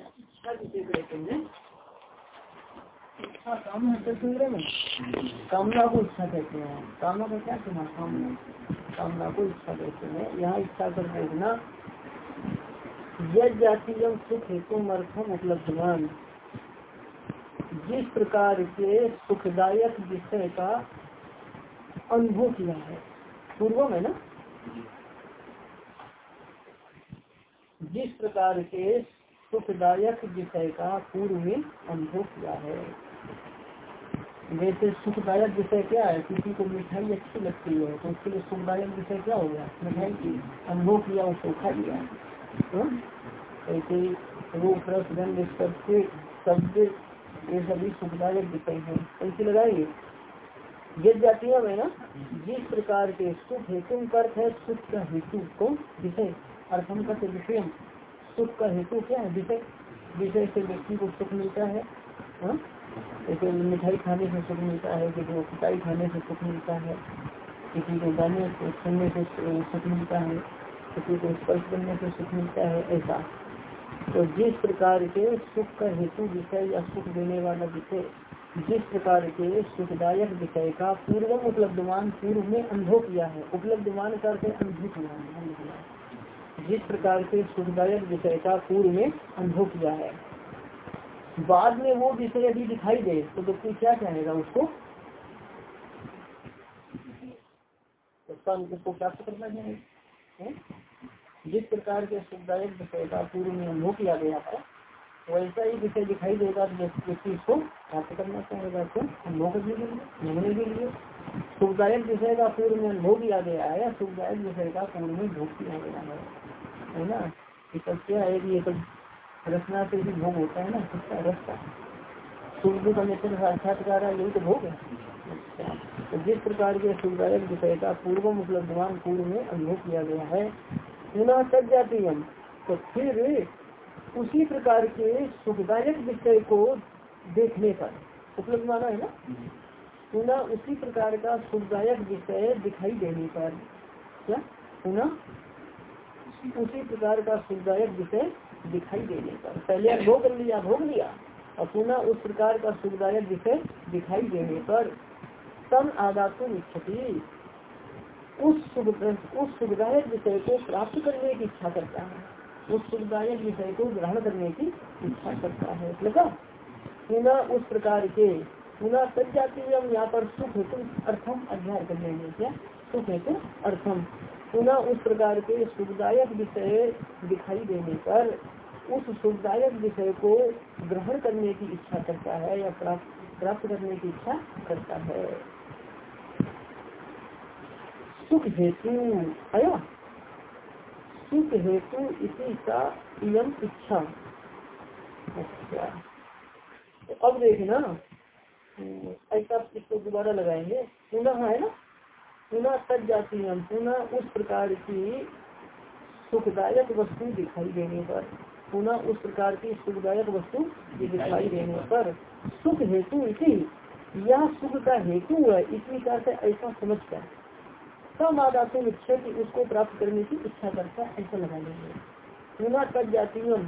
हैं कामना को इच्छा कहते हैं कामना का क्या सुना कामना कामना को इच्छा कहते हैं यहाँ इच्छा कर देखना यद जातीय सुख हेतु अर्थम उपलब्धवान जिस प्रकार के सुखदायक विषय का अनुभव किया है पूर्वम है ना जिस प्रकार के सुखदायक विषय का पूर्व में अनुभव किया है। वैसे सुखदायक विषय क्या है? किसी को मिठाई अच्छी लगती है तो उसके लिए सुखदायक विषय क्या हो गया? मिठाई की अनुभव किया, उसको खा लिया। ऐसे रूप रस सबसे शब्द ये सभी सुखदायक विषय है। ऐसे लगाएँगे यद जातीय है ना, जिस प्रकार के सुख हेतु अर्थ है, सुख का हेतु को विषय, अर्थम का विषय। सुख का हेतु क्या है? विषय विषय से व्यक्ति को सुख मिलता है जैसे मिठाई खाने से सुख मिलता है, किसी को खिटाई खाने से सुख मिलता है, किसी को गाने सुनने से सुख मिलता है, किसी को स्पर्श करने से सुख मिलता है, ऐसा। तो जिस प्रकार के सुख का हेतु विषय या सुख देने वाला विषय, जिस प्रकार के सुखदायक विषय का पूर्व उपलब्धमान पूर्व में अनुभव किया है उपलब्धमान करके अनुभूत हुआ है। जिस प्रकार के सुखदायक विषय का पूर्व में अनुभव किया है। बाद में वो विषय यदि दिखाई दे तो व्यक्ति क्या चाहेगा उसको? उसको प्राप्त करना चाहिए? जिस प्रकार के सुखदायक विषय का पूर्व में अनुभव किया गया था वैसा ही विषय दिखाई देगा तो व्यक्ति इसको प्राप्त करना चाहेगा तो अनुभव करने के लिए मिलने के लिए। सुखदायक विषय का पूर्व में अनुभव किया गया है सुखदायक विषय का पूर्व में भोग किया गया है? है ना? ये क्या है कि ये सब रचना से भी भोग होता है ना किसका रस का सूर्य का नेत्र साक्षात्कार है, यही तो भोग है। तो जिस प्रकार के सुखदायक विषय का पूर्व उपलब्धवान पूर्व में अनुभव किया गया है, पुनः तक जाती हम तो फिर उसी प्रकार के सुखदायक विषय को देखने पर उपलब्ध माना है ना? पुनः उसी प्रकार का सुखदायक विषय दिखाई देने पर, क्या? पुनः उसी प्रकार का सुखदायक विषय दिखाई देने पर। पहले भोग लिया भोग लिया, और पुनः उस प्रकार का सुखदायक विषय दिखाई देने पर। तम आदातु इच्छती उस सुख उस सुखदायक विषय को प्राप्त करने की इच्छा करता है। उस सुखदायक विषय को ग्रहण करने की इच्छा करता है। लगा, पुनः उस प्रकार के, पुनः सज जाती है हम यहाँ पर सुख हेतु अर्थम अध्ययन करने में क्या? सुख हेतु अर्थम। पुनः उस प्रकार के सुखदायक विषय दिखाई देने पर उस सुखदायक विषय को ग्रहण करने की इच्छा करता है या प्राप्त करने की इच्छा करता है। सुख हेतु आया सुख हेतु इसी का यम इच्छा। अच्छा। तो अब देखना, ऐसा इसको दोबारा लगाएँगे। पुनः है ना? पुनः सज जाती है, पुनः उस प्रकार की सुखदायक वस्तु दिखाई देने पर, पुनः उस प्रकार की सुखदायक वस्तु दिखाई देने पर सुख हेतु इसी यह सुख का हेतु है, इसी तरह से ऐसा समझ कर सब आदातुम इच्छा की उसको प्राप्त करने की इच्छा करता है, ऐसा लगा लेंगे पुनः सज जाती है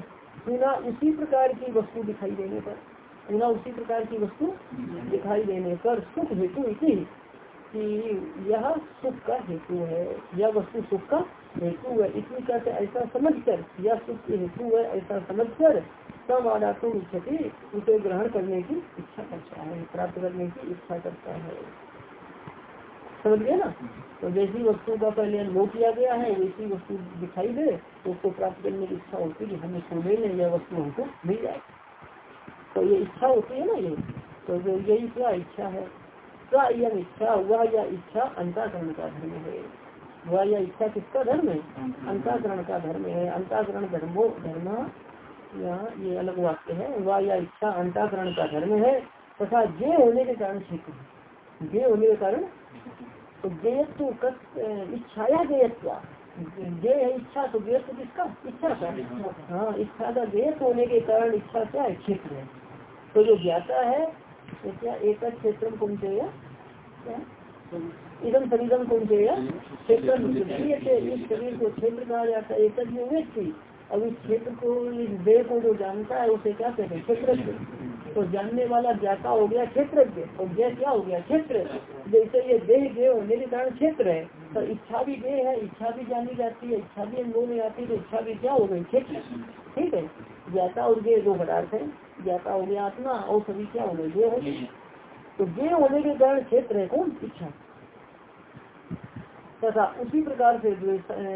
पुनः उसी प्रकार की वस्तु दिखाई देने पर, पुनः उसी प्रकार की वस्तु दिखाई देने पर सुख हेतु इसी कि यह सुख का हेतु है, यह वस्तु सुख का हेतु है। इतनी कहते ऐसा समझ कर यह सुख के हेतु है, ऐसा समझ कर सब आदातों इच्छति उसे ग्रहण करने की इच्छा करता है, प्राप्त करने की इच्छा करता है। समझ गया ना? तो जैसी वस्तु का पहले अनुभव किया गया है, वैसी वस्तु दिखाई दे तो उसको प्राप्त करने की इच्छा होती है हम ले लें यह वस्तु हमको मिल जाए। तो ये इच्छा होती है ना ये? तो यही क्या इच्छा है? यह इच्छा वह या इच्छा अंताकरण का धर्म है। वह या इच्छा किसका धर्म है? अंताकरण का धर्म है। अंताकरण धर्मो, धर्म, ये अलग वाक्य है। वह या इच्छा अंताकरण का धर्म है तथा जे होने के कारण सिद्ध जे होने के कारण तो गेयत्व इच्छाया गेयत्व जे है इच्छा तो गेयत्व किसका? इच्छा का। हाँ इच्छा का गेयत्व होने के कारण इच्छा क्या है? क्षेत्र है। तो जो ज्ञाता है तो क्या एक क्षेत्र कुंचेय इधम शरीरम कुंचेय क्षेत्र इस शरीर को क्षेत्र कहा जाता है, एक व्यक्ति। अब इस क्षेत्र को, इस देह को जो जानता है, उसे क्या कहते हैं? क्षेत्र तो जानने वाला ज्ञाता हो गया क्षेत्र और जय क्या हो गया? क्षेत्र। जैसे ये देह जय होने के कारण क्षेत्र है। तो इच्छा भी देह है इच्छा भी जानी जाती है इच्छा भी अनुभव में आती है तो इच्छा भी क्या हो गई? क्षेत्र ठीक है? ज्ञाता और गे दो पदार्थ है। ज्ञाता हो गया आत्मा और सभी क्या हो गए? गे हो। तो गे होने के कारण क्षेत्र है कौन? इच्छा। तथा उसी प्रकार से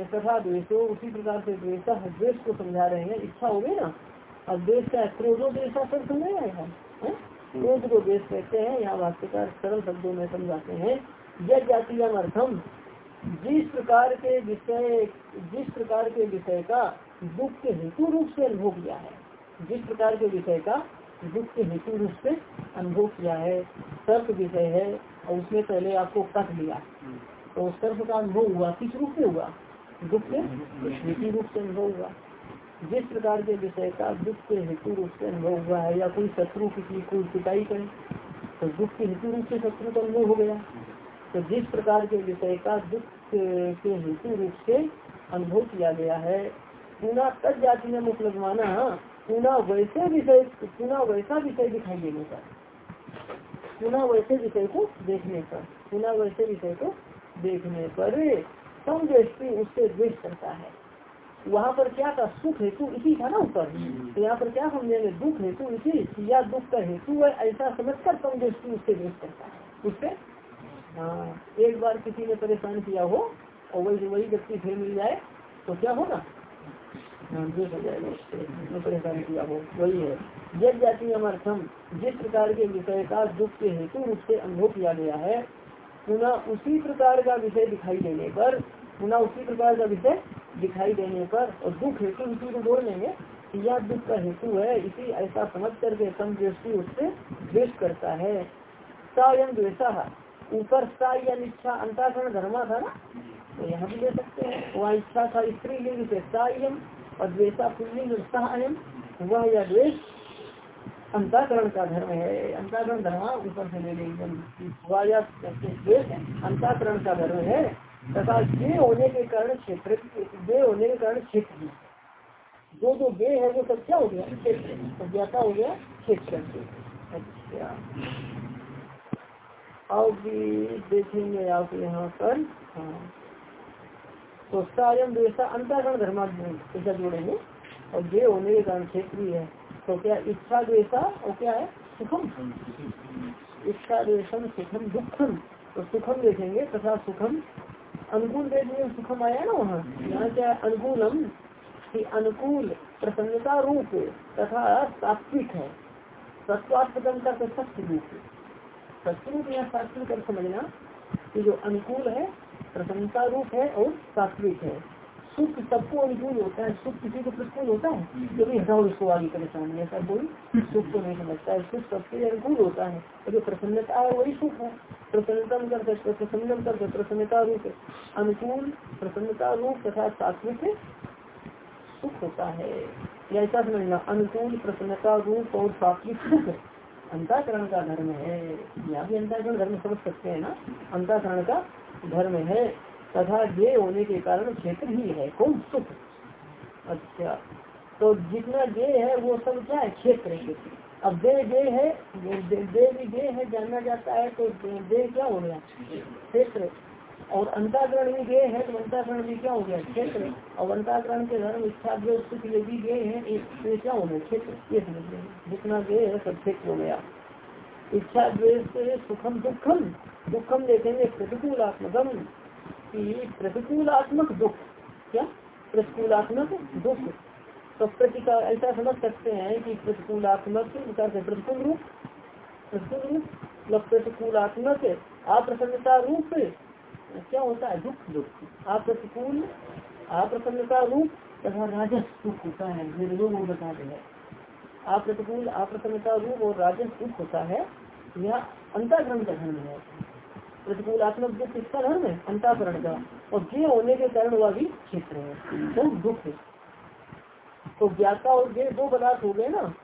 तथा द्वेष उसी प्रकार से द्वेष द्वेष को समझा रहे हैं। इच्छा हो गई ना? अब द्वेष का क्रोधो द्वेषा सब समझ आएगा क्रोध को द्वेष कहते हैं। यहाँ वास्तविकार सरल शब्दों में समझाते हैं। यह जाति अर्थम जिस प्रकार के विषय, जिस प्रकार के विषय का दुख के हेतु रूप से अनुभव किया है, जिस प्रकार के विषय का दुख के हेतु रूप से अनुभव किया है, तर्क विषय है, और उसने पहले आपको कथ लिया। तो सर्प का अनुभव हुआ, किस रूप से हुआ? दुख के हेतु रूप से अनुभव हुआ। जिस प्रकार के विषय का दुख के हेतु रूप से अनुभव हुआ है, या कोई शत्रु किसी कोई पिटाई करे तो दुख के हेतु रूप से शत्रु का अनुभव हो गया। तो जिस प्रकार के विषय का दुख के हेतु रूप से अनुभव किया गया है, पुनः तज जाति में मुख माना, पुनः वैसे विषय, पुनः वैसा विषय दिखाई देने का, पुनः वैसे विषय को देखने पर पुनः वैसे विषय को देखने पर कम दृष्टि उससे द्वेष करता है। वहाँ पर क्या था? सुख हेतु इसी था ना ऊपर। तो यहाँ पर क्या समझेंगे दुख हेतु इसी, या दुख का हेतु है, ऐसा समझकर कम दृष्टि उससे द्वेष करता है। उससे हाँ एक बार किसी ने परेशान किया हो और वही वही व्यक्ति फिर मिल जाए तो क्या होगा? हाँ, हो उससे परेशान किया हो वही है। जब जाति अमर्थम जिस प्रकार के विषय का दुख के हेतु रूप से अनुभव किया गया है पुनः उसी प्रकार का विषय दिखाई देने पर पुनः उसी प्रकार का विषय दिखाई देने पर और दुख हेतु इसी को बोल लेंगे यह दुख का हेतु है इसी ऐसा समझ करके सम दृष्टि उससे द्वेष करता है। ऊपर सा या इच्छा अंताकरण धर्मा था ना तो यहाँ भी ले सकते हैं। वहाँ इच्छा था स्त्री लिंग से सायम और द्वेषा पुलिंग सहायम वह या द्वेष, अंताकरण का धर्म है। अंताकरण धर्म ऊपर से ले लेंगे अंताकरण का धर्म है। तथा ये होने के कारण क्षेत्र वे होने के कारण क्षेत्र भी जो जो वे है, वो सब क्या हो गया? क्षेत्र। हो गया, क्षेत्र। अच्छा। अब देखेंगे आप यहाँ पर हाँ। तो सायम द्वेषा अंताकरण धर्मा ऐसा जोड़ेंगे, और ये होने के कारण क्षेत्रीय है। तो क्या इच्छा द्वेषा और क्या है? सुखम। इच्छा द्वेषम सुखम, दुखम। तो सुखम देखेंगे, तथा सुखम अनुकूल देखने सुखम आया ना वहाँ? यहाँ क्या है? अनुकूलम, की अनुकूल प्रसन्नता रूप तथा सात्विक है। सत्वात्मकम का सत्य रूप सत्य रूप यहाँ सात्विक कर समझना। कि जो अनुकूल है प्रसन्नता रूप है और सात्विक है। सुख सबको अनुकूल होता है सुख किसी को प्रतिकूल होता है? कभी हटाओ इसको आगे परेशान ऐसा कोई सुख को नहीं समझता है। सुख सबके अनुकूल होता है। और जो प्रसन्नता है वही सुख है। प्रसन्नतम कर सकते प्रसन्नम कर प्रसन्नता रूप अनुकूल प्रसन्नता रूप तथा सात्विक सुख होता है। या ऐसा समझना अनुकूल प्रसन्नता रूप और सात्विक सुख। अंताकरण का धर्म है। यहाँ भी अंताकरण धर्म समझ सकते हैं ना? अंताकरण का धर्म है। तथा जे होने के कारण क्षेत्र ही है कौन सुख? अच्छा तो जितना जे है वो सब क्या है? क्षेत्र है। अब दे दे है दे, दे भी दे है जाना जाता है तो दे, दे क्या हो गया? क्षेत्र। और अंताकरण भी गे है तो अंताकरण भी क्या हो गया? क्षेत्र। और अंताकरण के धर्म इच्छा जो सुख ये भी गे है तो क्या हो गया? क्षेत्र। ये समझ जितना गे है, सब क्षेत्र हो गया। इच्छा द्वेष सुखम दुखम। दुखम देखेंगे, प्रतिकूलात्मकम। कि प्रतिकूलात्मक दुख। क्या? प्रतिकूलात्मक दुख। तो प्रतिका ऐसा समझ सकते हैं कि प्रतिकूलात्मक प्रतिकूल रूप। प्रतिकूल रूप। मतलब प्रतिकूलात्मक अप्रसन्नता रूप। क्या होता है? दुख दुख। अप्रतिकूल अप्रसन्नता रूप तथा राजस दुख होता है। निर्दो वो बता रहे अप्रतिकूल अप्रसन्नता रूप और राजस दुख होता है यह अंतर्ग्रहण का धर्म है। प्रतिकूल प्रतिकूलात्मक दुख किसका धर्म है? अंताकरण का। और जे होने के कारण वह भी क्षेत्र है। तो दुख है। तो ज्ञाता और दे दो पदार्थ हो गए ना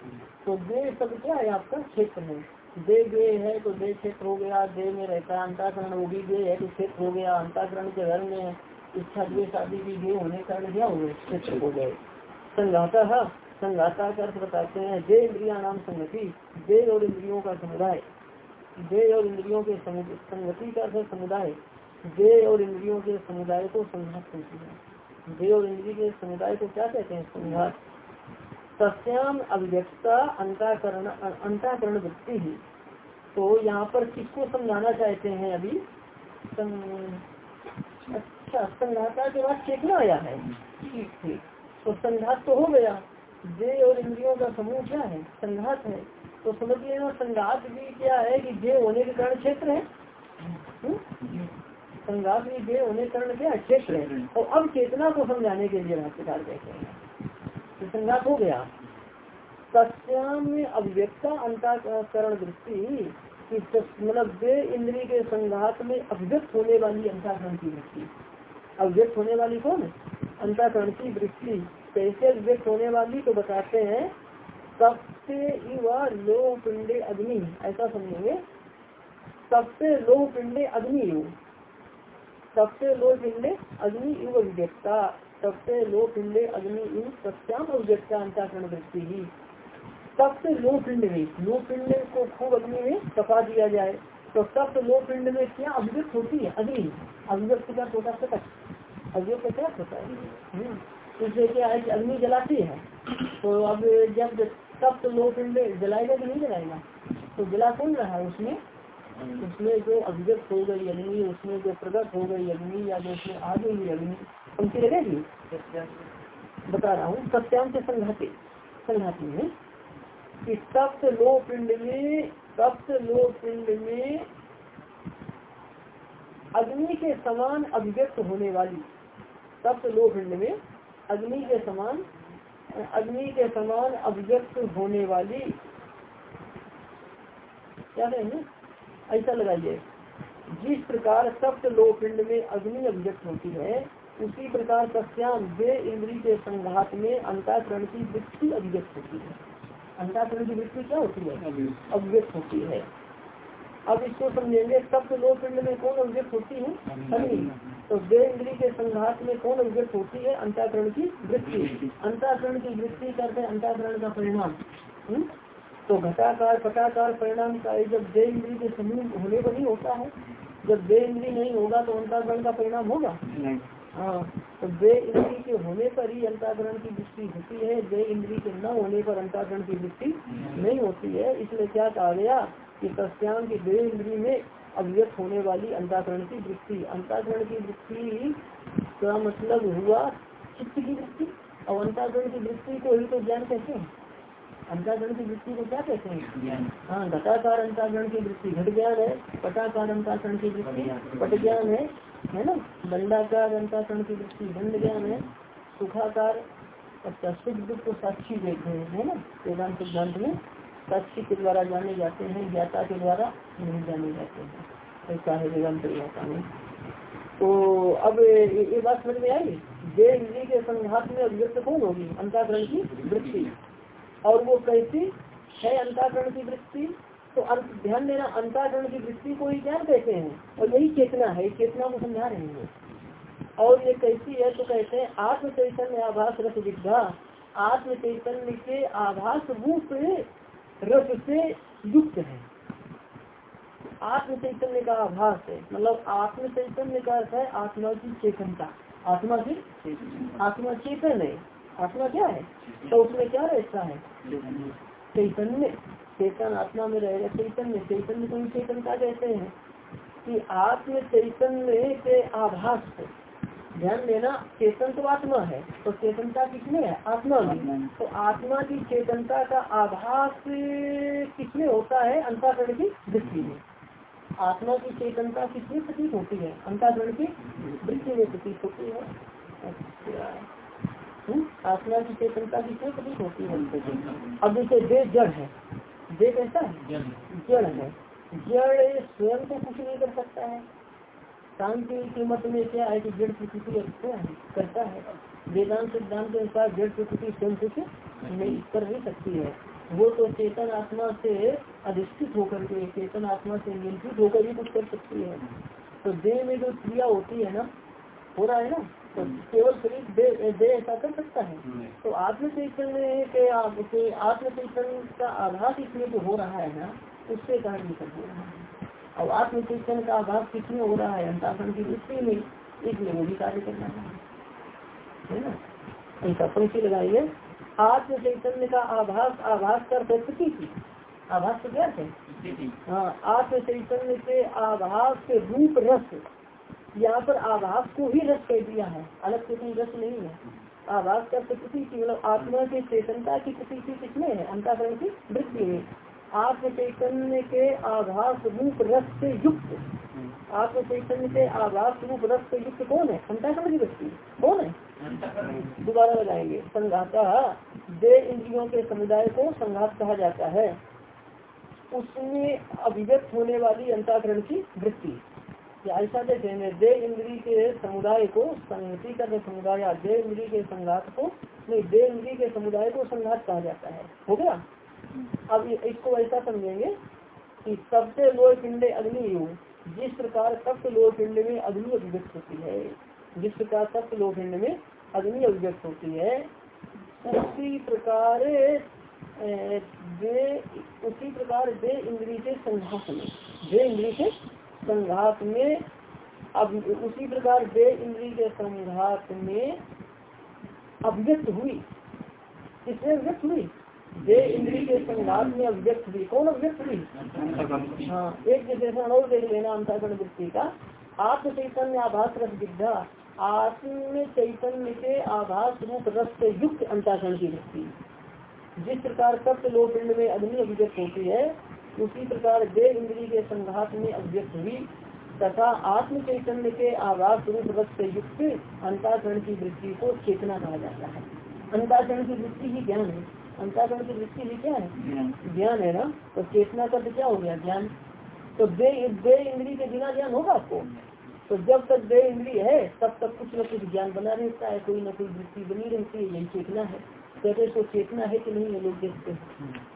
तो दे सब क्या है? आपका क्षेत्र है। दे गे है तो दे क्षेत्र हो गया दे में रहता है अंताकरण वो भी गे है तो क्षेत्र हो गया अंताकरण के घर में इच्छा द्वेश आदि भी गे होने के कारण क्या हो गए क्षेत्र हो गए संघाता संघाता का अर्थ बताते हैं दे इंद्रिया नाम संगति दे और इंद्रियों का समुदाय दे और इंद्रियों के संगति का अर्थ समुदाय दे और इंद्रियों के समुदाय को संघात कहती है। दे और इंद्रिय के समुदाय को क्या कहते हैं? संघात। सस्याम अभिव्यक्ता अंताकरण अंताकरण वृत्ति ही। तो यहाँ पर किसको समझाना चाहते हैं अभी? अच्छा संघाता के बाद चेतना आया है। ठीक ठीक। तो संघात तो हो गया। जे और इंद्रियों का समूह क्या है? संघात है। तो समझ लेना संघात भी क्या है कि जे होने के कारण क्षेत्र है? हम्म? संघात भी जे होने के कारण क्या क्षेत्र है। और अब चेतना को समझाने के लिए भाष्यकार कहते हैं। संघात हो गया। सत्याम में अभिव्यक्ता अंताकरण दृष्टि मतलब वे इंद्री के संघात में अभिव्यक्त होने वाली अंताकरण की वृत्ति अभिव्यक्त होने वाली कौन? अंताकरण की वृत्ति कैसे अभिव्यक्त होने वाली तो बताते हैं सबसे युवा लोह पिंडे अग्नि। ऐसा समझेंगे। सबसे लोह पिंडे अग्नि युग सबसे लोह पिंडे अग्नि युग सबसे लोह पिंडे अग्नि सत्याम अभिव्यक्ता अंताकरण वृत्ति ही। सबसे लो पिंड में लो पिंड को खूब अग्नि में तपा दिया जाए। तो सप्त लो पिंड में क्या अभिव्यक्त होती है? अग्नि। अभिव्यक्त का छोटा सकट अभिव्यक्त क्या होता है। इसलिए क्या है अग्नि जलाती है तो अब जब तप्त लो पिंड जलाएगा कि नहीं जलाएगा? तो जला कौन रहा है उसमें? उसमें जो अभिव्यक्त हो गई अग्नि, उसमें जो प्रकट हो गई अग्नि या जो उसमें आ गई अग्नि, उनकी लगेगी बता रहा हूँ सत्याम से संघाती। संघाती में कि सप्त लो पिंड में सप्त लो पिंड में अग्नि के समान अभिव्यक्त होने वाली सप्त लो पिंड में अग्नि के समान, अग्नि के समान अभिव्यक्त होने वाली, क्या कहेंगे ऐसा लगाइए। जिस प्रकार सप्त लो पिंड में अग्नि अभिव्यक्त होती है, उसी प्रकार सत्याम वे इंद्री के संघात में अंताकरण की वृत्ति अभिव्यक्त होती है। अंताकरण की वृत्ति क्या होती है? अभिव्यक्त होती है। अब इसको समझेंगे, सप्त लो पिंड में कौन अभिव्यक्त होती है? अग्नि तो वे इंद्री के संघात में कौन अभिव्यक्त होती है? अंताकरण की वृत्ति। अंताकरण की वृत्ति करते अंताकरण का परिणाम। हम्म? तो घटाकार पटाकार परिणाम का जब दे इंद्री के समूह होने पर ही होता है जब दे इंद्री नहीं होगा तो अंताकरण का परिणाम होगा? हाँ तो दे इंद्री के होने पर ही अंताकरण की वृत्ति होती है। दे इंद्री के न होने पर अंताकरण की वृत्ति नहीं होती है। इसलिए क्या कहा गया कि सस्याम की दे इंद्री में अभिव्यक्त होने वाली अंताकरण की वृत्ति। अंताकरण की वृत्ति का मतलब हुआ चित्त की वृत्ति। और अंताकरण की वृत्ति को ही तो ज्ञान कहते हैं। अंताकरण की वृत्ति को क्या कहते हैं? हाँ घटाकार अंताकरण की वृत्ति घट ज्ञान है पटाकार अंताकरण की वृत्ति पट ज्ञान है है ना? दंडाकार अंताकरण की वृत्ति दंड ज्ञान है सुखाकार अच्छा सुख दुख को साक्षी देखते हैं है ना? वेदांत सिद्धांत में साक्षी के द्वारा जाने जाते हैं ज्ञाता के द्वारा नहीं जाने जाते हैं। ऐसा है वेदांत परिभाषा में। तो अब ये बात समझ में आई? जे इंद्री के संघात में अभिव्यक्त कौन होगी? अंताकरण की वृत्ति। और वो कैसी है अंताकरण की वृत्ति? तो अंत, ध्यान देना, अंताकरण की वृत्ति को ही क्या कहते हैं। और यही चेतना है चेतना को समझा रहे हैं। और ये कैसी है तो कहते हैं, आत्म चैतन्य आभास रस विद्या, आत्म चैतन्य के आभास रूप रस से युक्त है। आत्म चैतन्य का आभास है मतलब आत्म चैतन्य का अर्थ है आत्मा की चेतनता। आत्मा की, आत्मा चेतन है। आत्मा क्या है? तो उसमें क्या रहता है? चैतन्य। चेतन आत्मा में रहेगा चैतन्य। चैतन्य को चेतन चेतनता कहते हैं। कि आत्म चैतन्य के आभास ध्यान देना, चेतन तो आत्मा है तो चेतनता किसमें है? आत्मा में। तो आत्मा की चेतनता का आभास किसमें होता है? अंताकरण की दृष्टि में। आत्मा की चेतनता किसमें प्रतीक होती है? अंताकरण की दृष्टि में प्रतीक होती है। अच्छा? आत्मा की चेतनता किसमें प्रतीत होती है। अब जैसे दे जड़ है दे कैसा है? जड़। है। जड़ स्वयं को कुछ नहीं कर सकता है। शांति के मत में क्या है कि जड़ प्रकृति करता है? वेदांत सिद्धांत के अनुसार जड़ प्रकृति स्वयं कुछ नहीं कर नहीं सकती है। वो तो चेतन आत्मा से अधिष्ठित होकर के चेतन आत्मा से नियंत्रित होकर ही कुछ कर सकती है। तो देह में जो क्रिया होती है ना हो रहा है ना? केवल शरीर दे दे ऐसा कर सकता है। तो आत्म चैतन्य के आपके आत्म चैतन्य का आभास इसमें जो हो रहा है ना उससे कारण निकल हो रहा है। अब आत्म चैतन्य का आभास किसमें हो रहा है अंताकरण की दृष्टि में इसलिए वो भी कार्य कर रहा है। ना? ऐसा पंक्ति लगाइए। आत्म चैतन्य का आभास आभास कर प्रकृति की। आभास तो क्या है? हाँ आत्म चैतन्य के आभास के रूप रस यहाँ पर आभास को ही रस कह दिया है। अलग से रस नहीं है। आभास का प्रकृति की मतलब आत्मा की चेतनता की प्रकृति किसमें है? अंताकरण की वृद्धि में। आत्म चैतन्य के आभास रूप रस से युक्त। आत्म चैतन्य के आभास रूप रस से युक्त कौन है? अंताकरण की वृत्ति। कौन है? दोबारा लगाएँगे संघाता, दे इंद्रियों के समुदाय को संघात कहा जाता है। उसमें अभिव्यक्त होने वाली अंताकरण की वृत्ति। ऐसा देखेंगे, दे इंद्री के समुदाय को संगति कर समुदाय दे इंद्री के संघात को, नहीं, दे इंद्री के समुदाय को संघात कहा जाता है। हो गया? अब इसको ऐसा समझेंगे कि सबसे लोह पिंडे अग्नि युग जिस प्रकार सप्त लोह पिंड में अग्नि अभिव्यक्त होती है, जिस प्रकार सप्त लोह पिंड में अग्नि अभिव्यक्त होती है, उसी प्रकार दे, उसी प्रकार दे इंद्री के संघात में, दे इंद्री के संघात में, अब उसी प्रकार दे इंद्री के संघात में अभिव्यक्त हुई। किसने अभिव्यक्त हुई? दे इंद्री के संघात में अभिव्यक्त हुई। कौन अभिव्यक्त हुई? हाँ एक विशेषण और देख लेना अंतरण वृत्ति का। आत्म चैतन्य आभास रस विद्या। आत्म चैतन्य के आभास रूप रस से युक्त अंताकरण की वृत्ति। जिस प्रकार सप्त लोपिंड में अग्नि अभिव्यक्त होती है उसी प्रकार देव इंद्री के संघात में अभिव्यक्त हुई तथा आत्म चैतन्य के आवास रूप रस से युक्त अंताकरण की वृत्ति को चेतना कहा जाता है। अंताकरण की वृत्ति ही ज्ञान है। अंताकरण की वृत्ति ही क्या है। ज्ञान। है ना? तो चेतना का क्या हो गया? ज्ञान। तो दे दे इंद्री के बिना ज्ञान होगा आपको? तो जब तक दे इंद्री है तब तक कुछ न कुछ ज्ञान बना रहता है। कोई न कोई वृत्ति बनी रहती है। यही चेतना है। कहते तो चेतना है कि नहीं? ये लोग देखते हैं।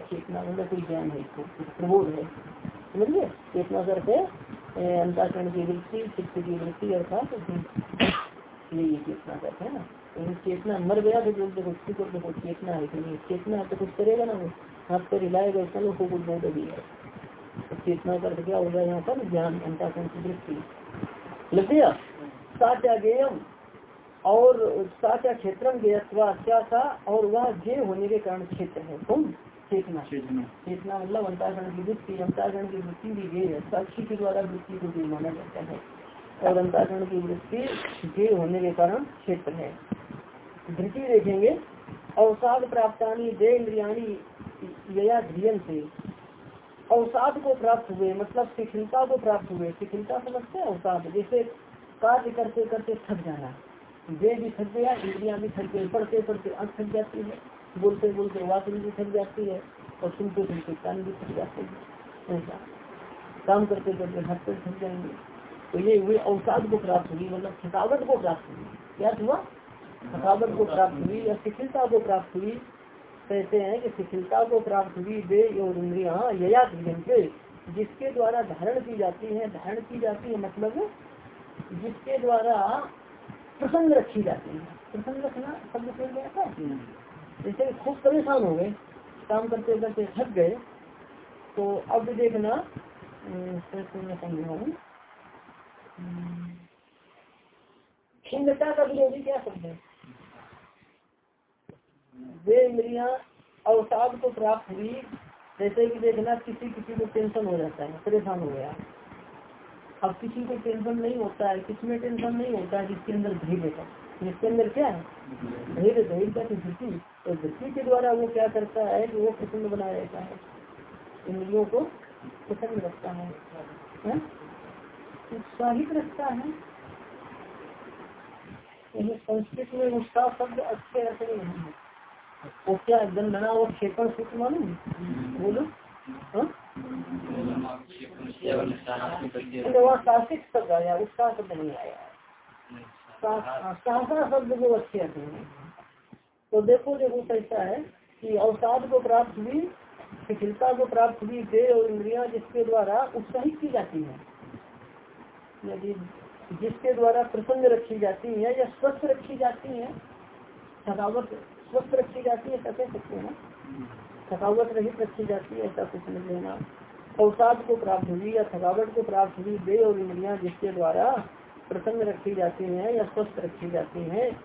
चेतना कोई ज्ञान है इसको प्रबोध है। चेतना अंताकरण की वृत्ति चित्त की वृत्ति अर्थात ये चेतना हैं ना। तो चेतना मर गया तो चेतना है कि चेतना तो कुछ करेगा ना वो। हाथ पर हिलाएगा चलो को कुछ है। तो चेतना कर क्या होगा यहाँ पर? ज्ञान अंताकरण की वृत्ति गया? सात्या और क्षेत्र क्या था और वह जे होने के कारण क्षेत्र है। कौन चेतना। चेतना। मतलब अंताकरण की वृत्ति। अंताकरण की वृत्ति भी जे है। साक्षी के द्वारा वृत्ति को जे माना जाता है। और अंताकरण की वृत्ति जे होने के कारण क्षेत्र है। वृत्ति देखेंगे। अवसाद प्राप्तानी दे इंद्रियाणी यया ध्रियन से अवसाद को प्राप्त हुए मतलब शिथिलता को प्राप्त हुए। शिथिलता समझते हैं अवसाद। जैसे कार्य करते करते थक जाना। देह भी थक गया, इंद्रिया भी थक गई पढ़ते पढ़ते आँख थक जाती है। बोलते बोलते वासनी भी थक जाती है और सुनते सुनते कान भी थक जाते हैं। ऐसा। काम करते करते हाथ पर थक जाएँगे। तो ये हुए अवसाद को प्राप्त हुई मतलब थकावट को प्राप्त हुई। क्या हुआ? थकावट को प्राप्त हुई या शिथिलता को प्राप्त हुई? कहते हैं कि शिथिलता को प्राप्त हुई दे और इंद्रिया यया के जिसके द्वारा धारण की जाती है, धारण की जाती है मतलब जिसके द्वारा प्रसंग रखी जाती है। प्रसंग रखना शब्द से गया था जैसे खूब परेशान हो गए काम करते करते थक गए तो अब देखना समझाऊ। खिन्नता का विरोधी क्या शब्द है? वे इंद्रिया अवसाद को प्राप्त हुई जैसे कि देखना किसी किसी को टेंशन हो जाता है परेशान हो गया। अब किसी को टेंशन नहीं होता है किसमें टेंशन नहीं होता है जिसके अंदर धैर्य का जिसके अंदर क्या है? धैर्य धैर्य का वृत्ति तो वृत्ति के द्वारा वो क्या करता है कि वो प्रसन्न बना रहता है। इंद्रियों को प्रसन्न रखता है। उत्साहित रखता है। संस्कृत में उत्साह शब्द अच्छे अर्थ नहीं है। वो क्या, गंधना और क्षेपण सूत्र मालूम बोलो। साहसिक शब्द आया उत्साह शब्द नहीं आया शब्द को अच्छे हैं। तो देखो देखो ऐसा है कि अवसाद को प्राप्त हुई शिथिलता को प्राप्त हुई देह और इंद्रिया जिसके द्वारा उत्साहित की जाती है। यदि जिसके द्वारा प्रसन्न रखी जाती है या स्वस्थ रखी जाती है थकावट स्वस्थ रखी जाती है कह सकते हैं। थकावट रहित रखी जाती है, ऐसा कुछ समझ लेना अवसाद को प्राप्त हुई या थकावट को प्राप्त हुई दे और इंद्रिया जिसके द्वारा प्रसन्न रखी जाती हैं या स्वस्थ रखी जाती हैं,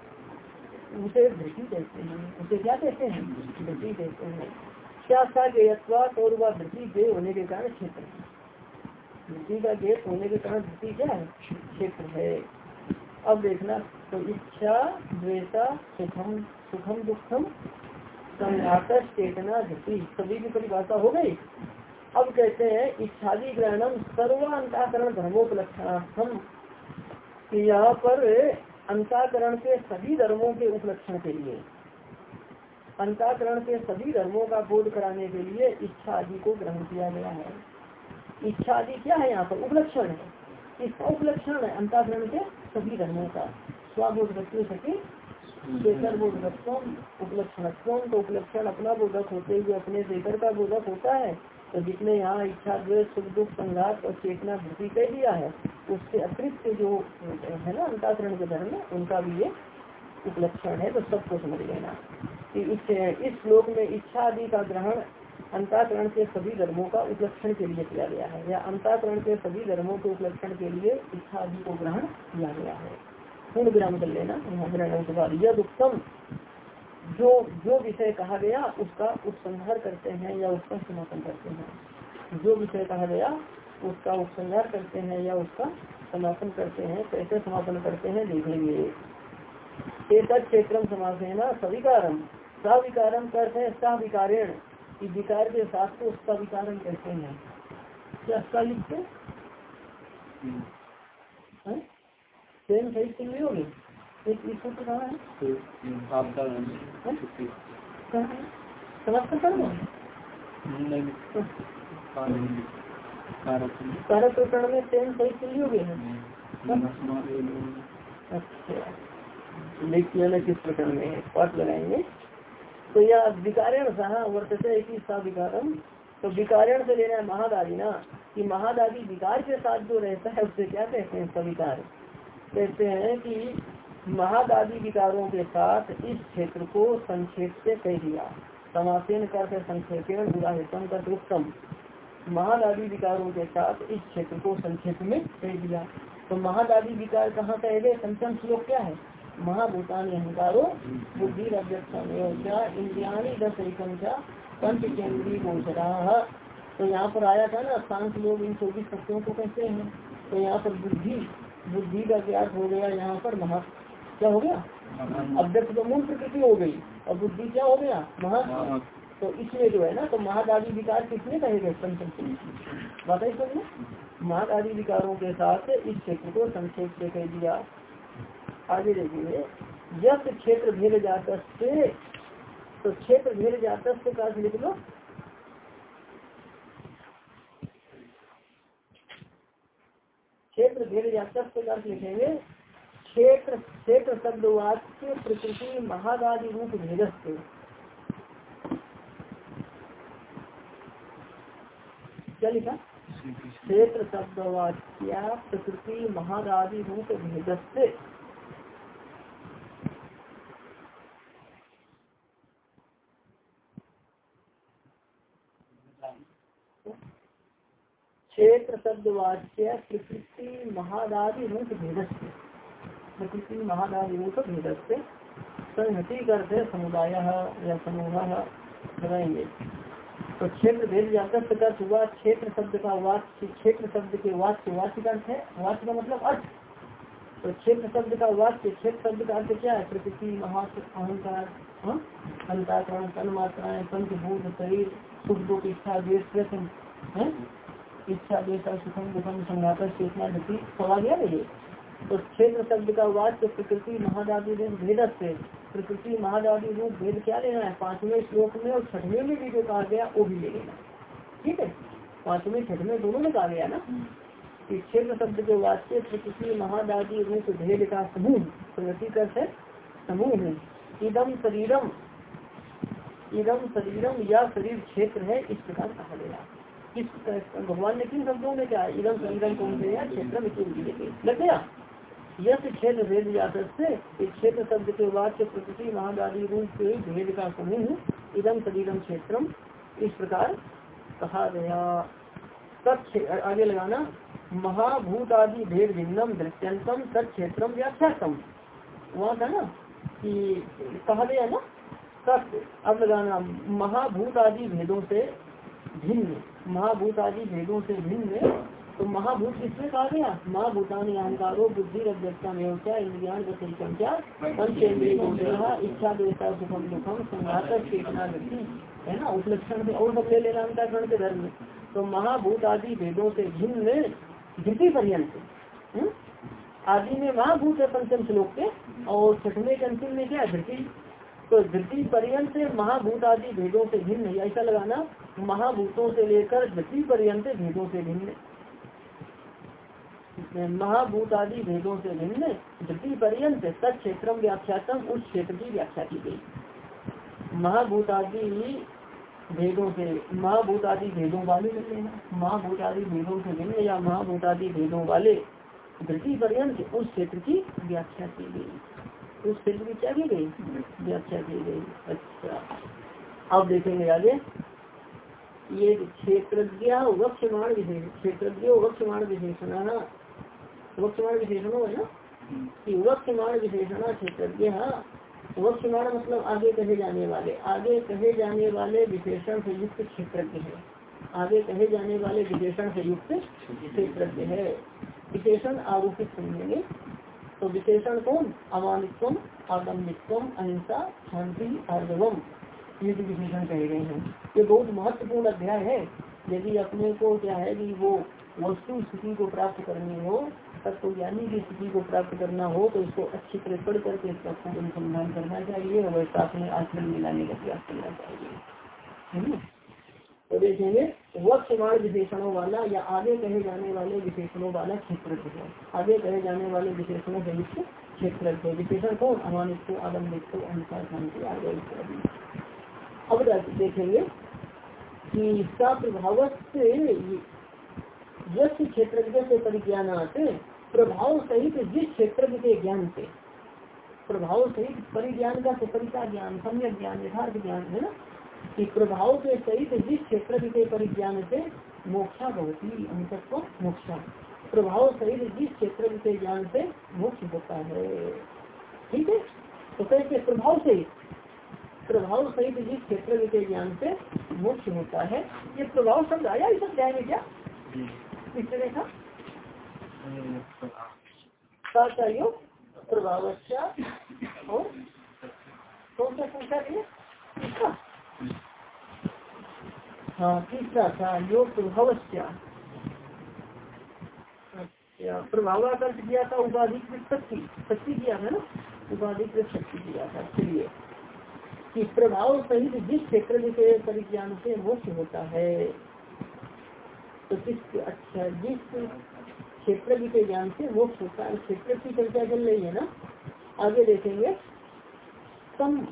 उसे धृति कहते हैं। उसे क्या कहते हैं? धृति कहते हैं। क्या सा गेयत्वात और वह धृति दे होने के कारण क्षेत्र है। धृति का गेत होने के कारण धृति क्या है? क्षेत्र है। अब देखना तो इच्छा, द्वेषा, सुखम सुखम, दुखम संघात चेतना धृति सभी की परिभाषा हो गई? अब कहते हैं, इच्छादी ग्रहणम सर्वांताकरण धर्मोपलक्षणार्थम यहाँ पर अंताकरण के सभी धर्मों के उपलक्षण के लिए, अंताकरण के सभी धर्मों का बोध कराने के लिए इच्छा आदि को ग्रहण किया गया है। इच्छा आदि क्या है यहाँ पर? उपलक्षण है। इसका उपलक्षण है अंताकरण के सभी धर्मों का। स्वाबोध व्यक्ति सके बोधकत्व उपलक्षण तो उपलक्षण अपना बोधक होते हुए अपने देकर का बोधक होता है तो जितने यहाँ इच्छा, द्वेष, सुख, दुख, संघात और चेतना वृद्धि कह दिया है, उससे अतिरिक्त जो, है ना, अंताकरण के धर्म उनका भी ये उपलक्षण है तो सबको समझ लेना। कि इस श्लोक में इच्छा आदि का ग्रहण, अंताकरण के सभी धर्मों का उपलक्षण के लिए किया गया है, या अंताकरण के सभी धर्मों के उपलक्षण के लिए इच्छा आदि को ग्रहण किया गया है। पूर्ण विराम कर लेना। ग्रहण के बाद यद उत्तम जो जो विषय कहा गया उसका उपसंहार करते हैं या उसका समापन करते हैं। जो विषय कहा गया उसका उपसंहार करते हैं या उसका समापन करते हैं कैसे समापन करते हैं देखेंगे एक क्षेत्र समास है ना सविकारम। सविकारम करते हैं सविकारेण। विकार के साथ को उसका विकारम कहते हैं। क्या सयुक्त सेम सही सुन होगी एक सूत्र कहाँ है कारक प्रकरण में सेम सही सुन होगी अच्छा किस प्रकार में पाठ लगाएँगे तो यह विकारण सहा वर्तते एक ही सा विकारम तो विकारण से लेना है महादादी ना कि महादादी विकार के साथ जो रहता है उससे क्या कहते हैं सविकार कहते हैं कि महादादी विकारों के साथ इस क्षेत्र को संक्षेप से कह दिया। समासेन कर संक्षेपण उदाहरण कर उत्तम। महादादी विकारों के साथ इस क्षेत्र को संक्षेप में कह दिया। तो महादादी विकार कहाँ कहे गए संचम श्लोक क्या है? महाभूतान अहंकारो, बुद्धि क्या इंद्रियाणी दस क्या पंच केंद्रीय गोचरा। तो यहाँ पर आया था ना सांस लोग इन चौबीस शक्तियों को कहते हैं। तो यहाँ पर बुद्धि बुद्धि का ज्ञात हो गया यहाँ पर महा क्या हो गया? अध्यक्ष तो मूल प्रकृति हो गई और बुद्धि क्या हो गया? महा। तो इसमें जो है ना तो महादादी विकार किसने कहे गए पंचम बताइए समझे महादादी विकारों के साथ इस क्षेत्र को संक्षेप से कह दिया। आगे देखिए जब क्षेत्र भेद जात से तो क्षेत्र भेद जात का लिख लो। क्षेत्र भेद का लिखेंगे। क्षेत्र क्षेत्र शब्द वाक्य प्रकृति महादादि रूप भेदस्थ क्या लिखा? क्षेत्र शब्द वाक्य प्रकृति महादादि रूप भेदस्थ क्षेत्र शब्द वाक्य प्रकृति महादादि रूप भेदस्थ प्रकृति महादारूप भेद से संहति करते समुदाय या समूह लगाएँगे तो क्षेत्र भेद जाकर का हुआ क्षेत्र शब्द का वाक्य क्षेत्र शब्द के वाक्य का अर्थ है वाक्य का मतलब अर्थ। तो क्षेत्र शब्द का वाक्य क्षेत्र शब्द का अर्थ क्या है? प्रकृति महा अहंकार हाँ? अंताकरण तन, मात्राएँ पंचभूत शरीर, सुख, दुख, इच्छा द्वेष प्रश्न इच्छा द्वेष सुखम दुखम संघात चेतना गति सवाल गया ये। तो क्षेत्र शब्द का वाच्य प्रकृति महादादी रूप भेद से, प्रकृति महादादी रूप भेद क्या लेना है? पाँचवें श्लोक में और छठवें में भी जो कहा गया, वो भी ले लेना। ठीक है? पाँचवें, छठवें दोनों में कहा गया ना? कि क्षेत्र शब्द के वाच्य प्रकृति महादादी रूप भेद का समूह, प्रगति कर समूह है। इदम शरीरम इदम शरीरम या शरीर क्षेत्र है, इस प्रकार कहा गया। किस भगवान ने किन शब्दों में क्या इदम शरीरम कौन से क्षेत्र यश क्षेत्र भेद जातक से क्षेत्र शब्द के वाक्य प्रकृति महादादी रूप भेद का समूह सदीदम क्षेत्रम इस प्रकार कहा गया। आगे लगाना महाभूत आदि भेद भिन्नम दृश्यंतम तत्क्षेत्रम व्याख्यातम। वहाँ था ना, कि कहा गया ना तत्व अब लगाना महाभूत आदि भेदों से भिन्न महाभूत आदि भेदों से भिन्न तो महाभूत किसमें कहा गया? महाभूतान अहंकारो, बुद्धि अध्यक्षता में क्या इंद्रियान क्या इच्छा देवता सुखम, दुखम संघातक चेतना, व्यक्ति, है ना? उस लक्षण से और सब ले लेना अंतरण के धर्म। तो महाभूत आदि भेदों से भिन्न धृति पर्यंत हम्म? आदि में महाभूत है पंचम श्लोक के, और छठवें के अंतिम में क्या धृति। तो धृति पर्यंत महाभूत आदि भेदों से भिन्न ऐसा लगाना महाभूतों से लेकर धृति पर्यंत भेदों से भिन्न महाभूत आदि भेदों से भिन्न धृति पर्यंत तत्क्षेत्र व्याख्यातम, उस क्षेत्र की व्याख्या की गई। महाभूत आदि भेदों से, महाभूत आदि भेदों वाले महाभूत आदि भेदों से भिन्न या महाभूत आदि भेदों वाले धृति पर्यंत उस क्षेत्र की व्याख्या की गई। उस क्षेत्र की क्या की गई? व्याख्या की गई अच्छा। अब देखेंगे आगे। ये क्षेत्र वक्षमाण विशेष क्षेत्र वक्षमाण विशेषण वक्षमाण विशेषणों है ना? कि वक्षमाण विशेषण क्षेत्र वक्षमाण मतलब आगे कहे जाने वाले। आगे कहे जाने वाले विशेषण से युक्त क्षेत्रज्ञ है। आगे कहे जाने वाले विशेषण से युक्त क्षेत्रज्ञ है। विशेषण आरोपित समझेंगे तो विशेषण कौन? अमानित्व आगमित्व अहिंसा, शांति आर्गवम ये जो विशेषण कहे गए हैं, ये बहुत महत्वपूर्ण अध्याय है। यदि अपने को क्या है कि वो वस्तु स्थिति को प्राप्त करनी हो तत्व ज्ञानी की स्थिति को प्राप्त करना हो तो इसको अच्छी तरह पढ़ करके इसका खूब अनुसंधान करना चाहिए और वैसा अपने आचरण मिलाने का प्रयास करना चाहिए। तो देखेंगे वक्षमाण विशेषणों वाला या आगे कहे जाने वाले विशेषणों वाला क्षेत्र आगे कहे जाने वाले विशेषणों के युक्त क्षेत्र विशेषण कौन अमानित आलम्बित अनुसार शांति आगे अब देखेंगे कि इसका प्रभाव से यश क्षेत्र से परिज्ञान प्रभाव सहित जिस क्षेत्र के ज्ञान से, प्रभाव सहित परिज्ञान का परिता ज्ञान, सम्यक ज्ञान, यथार्थ ज्ञान, है ना? कि प्रभाव के सहित जिस क्षेत्र के परिज्ञान से मोक्षा भवती अंतत्व मोक्षा। प्रभाव सहित जिस क्षेत्र के ज्ञान से मोक्ष होता है। ठीक है? तो कैसे प्रभाव से प्रभाव सहित जिस क्षेत्र के ज्ञान से मोक्ष होता है। ये प्रभाव शब्द आया इस अध्याय में क्या? किस तरह का चाहिए प्रभाव। और कौन सा संख्या तीसरा हाँ तीसरा था योग प्रभाव अच्छा किया था शक्ति। शक्ति किया था ना? शक्ति किया था कि प्रभाव सहित जिस क्षेत्र के परिज्ञान से मोक्ष होता है तो किस अच्छा जिस क्षेत्र के ज्ञान से मोक्ष होता है क्षेत्र की चर्चा चल रही है ना? आगे देखेंगे। कम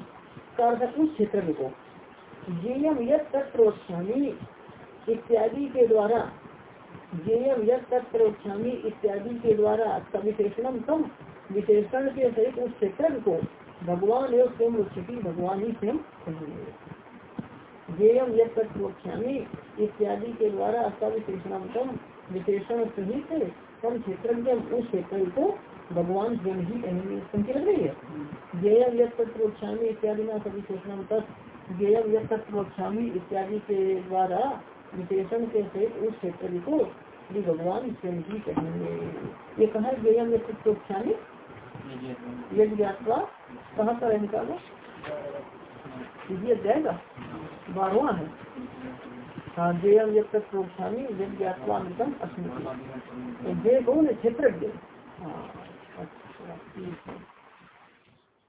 उस क्षेत्र को। जेयम यद इत्यादि के द्वारा जेयम यद इत्यादि के द्वारा सविशेषणम कम विशेषण के सहित उस क्षेत्र को भगवान एवं स्वयं उच्चती भगवान ही स्वयं कहेंगे। जेयम यद इत्यादि के द्वारा सविशेषणांतम विशेषण सहित कम क्षेत्र उस क्षेत्र को भगवान स्वयं ही कहेंगे। संख्या लग रही है? जेयम यद इत्यादि ना सविशेषण तत् यद इत्यादि के द्वारा विशेषण के सहित उस क्षेत्र को श्री भगवान स्वयं ही कहेंगे। ये कहा यद तत्प्रोत्सामी यद कहाँ पर निकालो ये का बारवा है। हाँ जेयम अस्मृति जय कौन है? हाँ अच्छा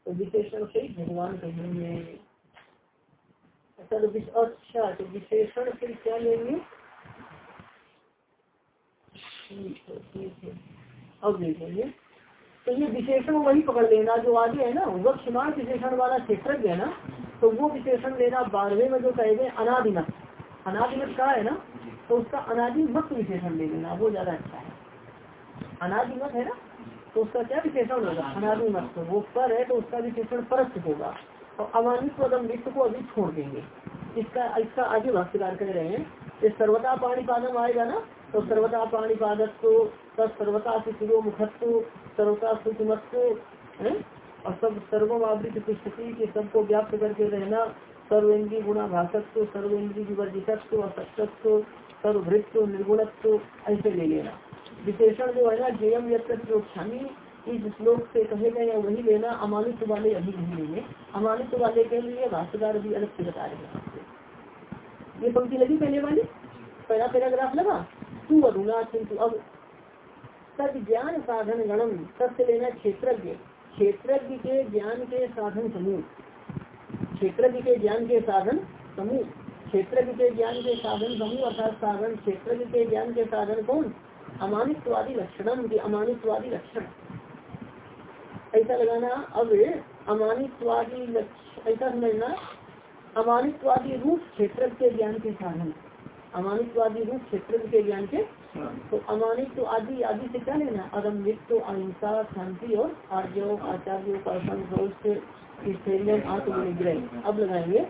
तो विशेषण से भगवान कहेंगे। अच्छा तो अच्छा तो विशेषण फिर क्या लेंगे? अब देखेंगे तो ये विशेषण वही पकड़ लेना जो आगे है ना वक्षमान विशेषण वाला क्षेत्र है ना तो वो विशेषण लेना बारहवें में जो कहेंगे अनादिमत। अनादिमत का है ना तो उसका अनादिमत विशेषण ले लेना, वो ज़्यादा अच्छा है। अनादिमत है ना तो उसका क्या विशेषण होगा? अनादि मत वो पर है तो उसका विशेषण परस्त होगा। और अमानित पदम विश्व को अभी छोड़ देंगे। इसका इसका आगे भाष्यकार कर रहे हैं सर्वता पाणीपादम आएगा ना? तो सर्वता पाणीपादक तो सर्वता शिरो मुखत्व सर्वता सुचमत्व और सब सर्वमावृत पुस्तकी के सबको व्याप्त करके रहना सर्वेन्द्रीय गुणा भाषत्व सर्वेन्द्रीय विवर्जितत्व असत्व सर्वभृत्व निर्गुणत्व ऐसे ले लेना। विशेषण जो है ना जेयम यक्षामी इस श्लोक से कहे गए वही लेना अमानित वाले अभी नहीं लेंगे। अमानित वाले के लिए भाष्यकार भी अलग से बता रहे हैं ये पंक्ति लगी पहले वाली? पहला पैराग्राफ लगा? तू अधुना किंतु अब सद ज्ञान साधन गणम, सत्य लेना क्षेत्रज्ञ। क्षेत्रज्ञ के ज्ञान के साधन समूह। क्षेत्रज्ञ के ज्ञान के साधन समूह। क्षेत्रज्ञ के ज्ञान के साधन समूह अर्थात साधन। क्षेत्रज्ञ के ज्ञान के साधन कौन? अमानित्वादी लक्षणम, की अमानित्वादी लक्षण। ऐसा लगाना, अब अमानित्वादी ऐसा समझना, अमानित्वादी रूप क्षेत्र के ज्ञान के साधन। अमानित्वादी रूप क्षेत्र के ज्ञान के तो अमानित तो आदि आदि से क्या लेना? अदम तो अहिंसा, शांति और आर्य, आचार्य आत्मनिग्रह। अब लगाएँगे।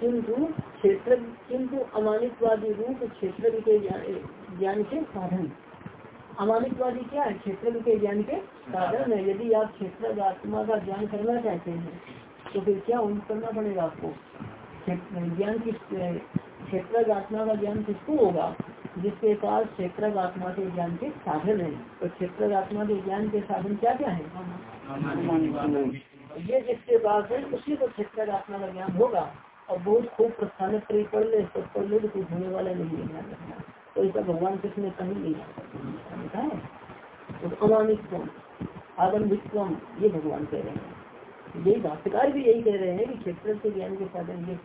किंतु क्षेत्र, किंतु अमानित्वादी रूप क्षेत्र के ज्ञान के साधन। अमानिकवादी क्या है? क्षेत्र के ज्ञान के साधन है। यदि आप क्षेत्र आत्मा का ज्ञान करना चाहते हैं तो फिर क्या करना पड़ेगा आपको? ज्ञान किस क्षेत्र आत्मा का ज्ञान किसको होगा? जिसके पास क्षेत्र आत्मा के ज्ञान के साधन है। तो क्षेत्र आत्मा के ज्ञान के साधन क्या क्या है? ये जिसके पास है, उसी को क्षेत्र आत्मा का ज्ञान होगा। और बहुत खूब प्रस्थान पढ़ ले तो पढ़ ले तो कुछ होने वाला नहीं है ध्यान रखना तो ऐसा भगवान कृष्ण ने कहीं नहीं लिखा है? तो अमानित्व आगंभित्व ये भगवान कह रहे हैं। यही भाष्यकार भी यही कह रहे हैं कि क्षेत्र से ज्ञान के साधन ये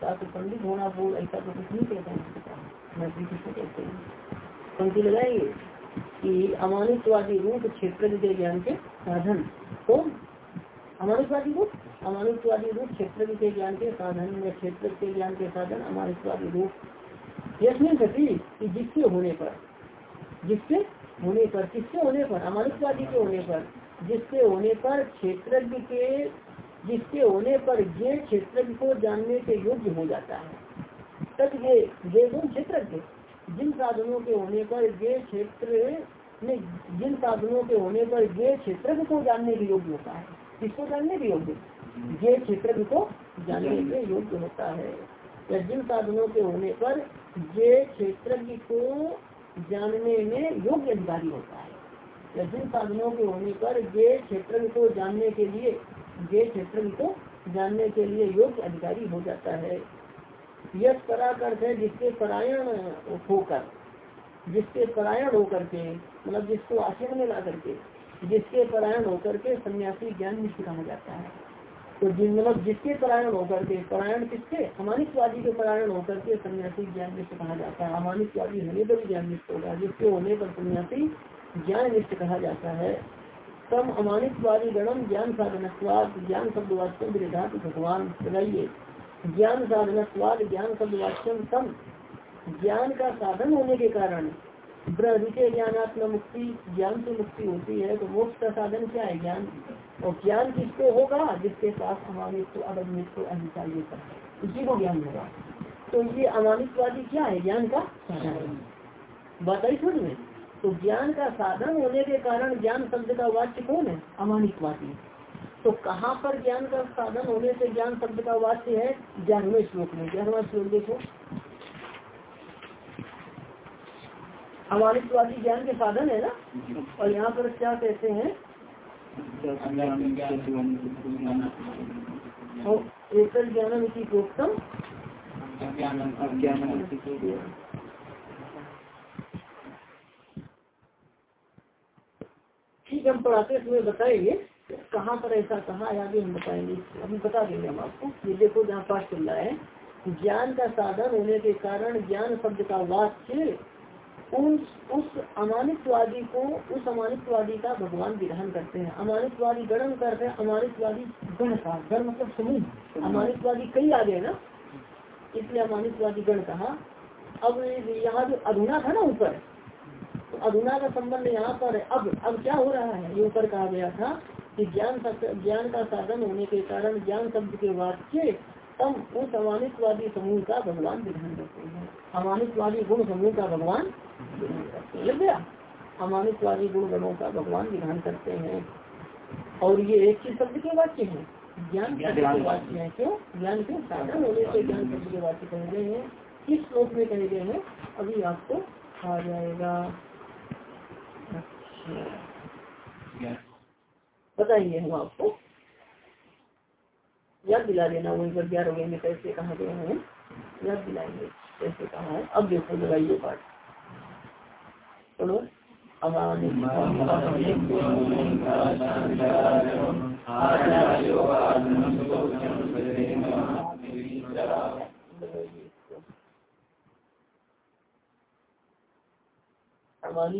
ताकि पंडित होना बोल ऐसा तो कुछ नहीं कहता है। मैं श्री कृष्ण कहते हैं। पंक्ति लगाएँगे कि अमानित्वादी रूप क्षेत्र के ज्ञान के साधन तो अमानित्वादी रूप अमानित्वादी रूप क्षेत्र के ज्ञान के साधन या क्षेत्र के ज्ञान के साधन, अमानित्वादी रूप यशमिन सती कि जिसके होने पर जिसके होने पर किसके होने पर? अमानुषवादी के होने पर। जिसके होने पर क्षेत्रज्ञ के जिसके होने पर ये क्षेत्रज्ञ को जानने के योग्य हो जाता है। तब ये ये गुण क्षेत्रज्ञ। जिन साधनों के होने पर ये क्षेत्र जिन साधनों के होने पर ये क्षेत्र को जानने के योग्य होता है। किसको जानने के योग्य? ये क्षेत्र को जानने के योग्य होता है। या जिन साधनों के होने पर ये क्षेत्र को जानने में योग्य अधिकारी होता है। जिन साधनों के होने पर ये क्षेत्र को जानने के लिए, ये क्षेत्र को जानने के लिए योग्य अधिकारी हो जाता है। यश पराकर्थ है जिसके परायण होकर, जिसके परायण होकर के मतलब जिसको आश्रम में ला करके, जिसके परायण होकर के सन्यासी ज्ञान निष्ठ कहा जाता है। तो जिन मतलब जिसके परायण होकर के, परायण किसके? अमानितवादी के परायण होकर के सन्यासी ज्ञान निष्ठ कहा जाता है। अमानितवादी होने पर ज्ञान निष्ठ होगा, जिसके होने पर सन्यासी ज्ञान निष्ठ कहा जाता है। तम अमानितवादी गणम ज्ञान साधनत्वाद ज्ञान शब्द वास्तव विधात भगवान। चलाइए ज्ञान साधनत्वाद ज्ञान शब्द वास्तव तम। ज्ञान का साधन होने के कारण ब्रह्म ज्ञानात्म मुक्ति ज्ञान से मुक्ति होती है तो मोक्ष का साधन क्या है ज्ञान? और ज्ञान किसको होगा? जिसके पास अमानित अवमित अहिंसा ये सब उसी को ज्ञान होगा। तो ये अमानितवादी क्या है? ज्ञान का साधन। बात आई समझ में तो ज्ञान का साधन होने के कारण ज्ञान शब्द का वाच्य कौन है? अमानितवादी तो कहाँ पर ज्ञान का साधन होने से ज्ञान शब्द का वाच्य है? ग्यारहवें श्लोक में। ग्यारहवा श्लोक देखो। अमानितवादी ज्ञान के साधन है ना? और यहाँ पर क्या कहते हैं? एक ज्ञान प्रोक्तम। ठीक हम पढ़ाते समय बताएँगे कहाँ पर ऐसा कहा आगे हम बताएँगे। अभी बता देंगे हम आपको। ये देखो जहाँ पाठ चल रहा है। ज्ञान का साधन होने के कारण ज्ञान शब्द का वाक्य उस उस अमानितवादी को, उस अमानितवादी का भगवान विधान करते हैं। अमानितवादी गण करते हैं, अमानितवादी गण का गण मतलब समूह। अमानितवादी कई आ गए ना? इसलिए अमानितवादी गण कहा। अब यहाँ जो अधुना था ना ऊपर तो अधुना का संबंध यहाँ पर है। अब अब क्या हो रहा है? ये ऊपर कहा गया था कि ज्ञान ज्ञान का साधन होने के कारण ज्ञान शब्द के वाक्य तम उस अमानितवादी समूह का भगवान विधान करते हैं। अमानितवादी गुण समूह का भगवान लग गया? अमानितवादी गुण गणों का भगवान विधान करते हैं। और ये एक ही शब्द के वाक्य हैं। ज्ञान के वाक्य है। क्यों? ज्ञान के साधन होने से ज्ञान शब्द के वाक्य कहे गए हैं। किस श्लोक में कहे गए हैं। अभी आपको आ जाएगा। अच्छा। बताइए हम आपको। याद दिला देना वही पर ग्यारह में कैसे कहा गए हैं? याद दिलाएँगे, कैसे कहा है? अब देखो, लगाइए पाठ। सुनो। अमान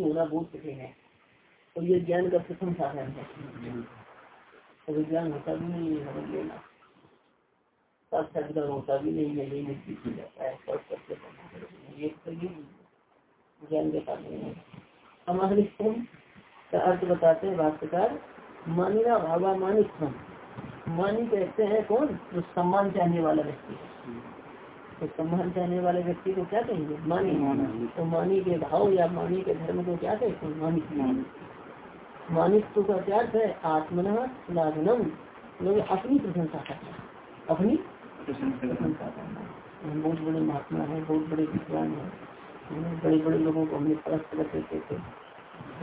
होना, बहुत कठिन है। और ये ज्ञान का प्रथम साधन है। और ज्ञान होता भी नहीं समझ लेना। होता भी नहीं है यही जाता है तो के अर्थ बताते हैं, भाष्यकार, मानिना भावा मानी कहते हैं कौन? जो सम्मान चाहने वाला व्यक्ति तो सम्मान चाहने वाले व्यक्ति को क्या कहेंगे? मानी। तो मानी के भाव या मानी के धर्म को क्या कहते हैं? मानिक मानित्व का क्या है? आत्मन लाघनम लोग अपनी प्रशंसा करना अपनी प्रशंसा करना बहुत बड़े महात्मा है, बहुत बड़े विद्वान है। बड़े बड़े लोगों को हमने परस्त करते थे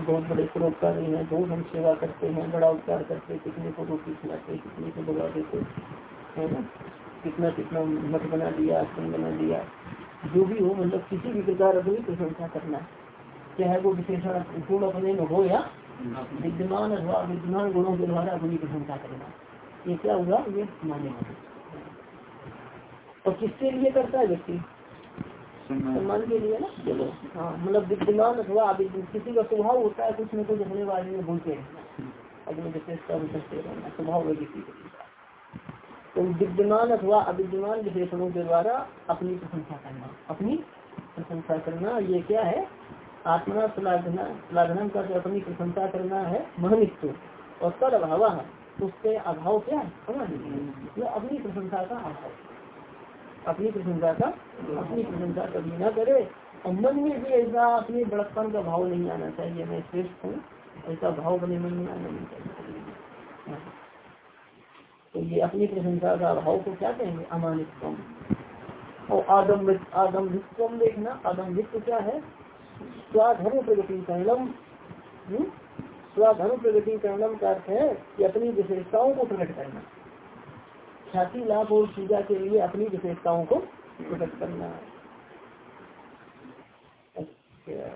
बहुत बड़े परोपकारी हैं, बहुत हम सेवा करते हैं, बड़ा उपचार करते कितने को रोटी खिलाते कितने को दबा देते है ना? कितना कितना मत बना दिया आश्रम बना दिया। जो भी हो मतलब किसी भी प्रकार अपनी प्रशंसा करना, चाहे वो विशेषण गुण अपने में हो या विद्यमान अथवा विद्यमान गुणों के द्वारा अपनी प्रशंसा करना। ये क्या हुआ? ये मान्य माने और किसके लिए करता है व्यक्ति? सम्मान के लिए ना? चलो। हाँ मतलब विद्यमान अथवा किसी का स्वभाव होता है कुछ न कुछ अपने बारे में बोलते हैं। अपने विशेषता करते रहना स्वभाव है किसी तो विद्यमान अथवा अविद्यमान विशेषणों के द्वारा अपनी प्रशंसा करना अपनी प्रशंसा करना ये क्या है? आत्मा श्लाघनम कर अपनी प्रशंसा करना है महनित्व और तद अभाव उसके अभाव क्या है? अपनी प्रशंसा का अभाव अपनी प्रशंसा का, अपनी प्रशंसा कभी ना करे। और मन में भी ऐसा, अपने बड़प्पन का भाव नहीं आना चाहिए, मैं श्रेष्ठ हूँ। ऐसा भाव बने मन में आना नहीं चाहिए। तो ये अपनी प्रशंसा का भाव को क्या कहेंगे? अमानित और आदम आदम देखना आदम क्या है? स्वाधर्म प्रगति करणम। हम्म? स्वाधर्म प्रगति करणम का अर्थ है कि अपनी विशेषताओं को प्रकट करना। ख्याति लाभ और पूजा के लिए अपनी विशेषताओं को प्रकट करना। अच्छा।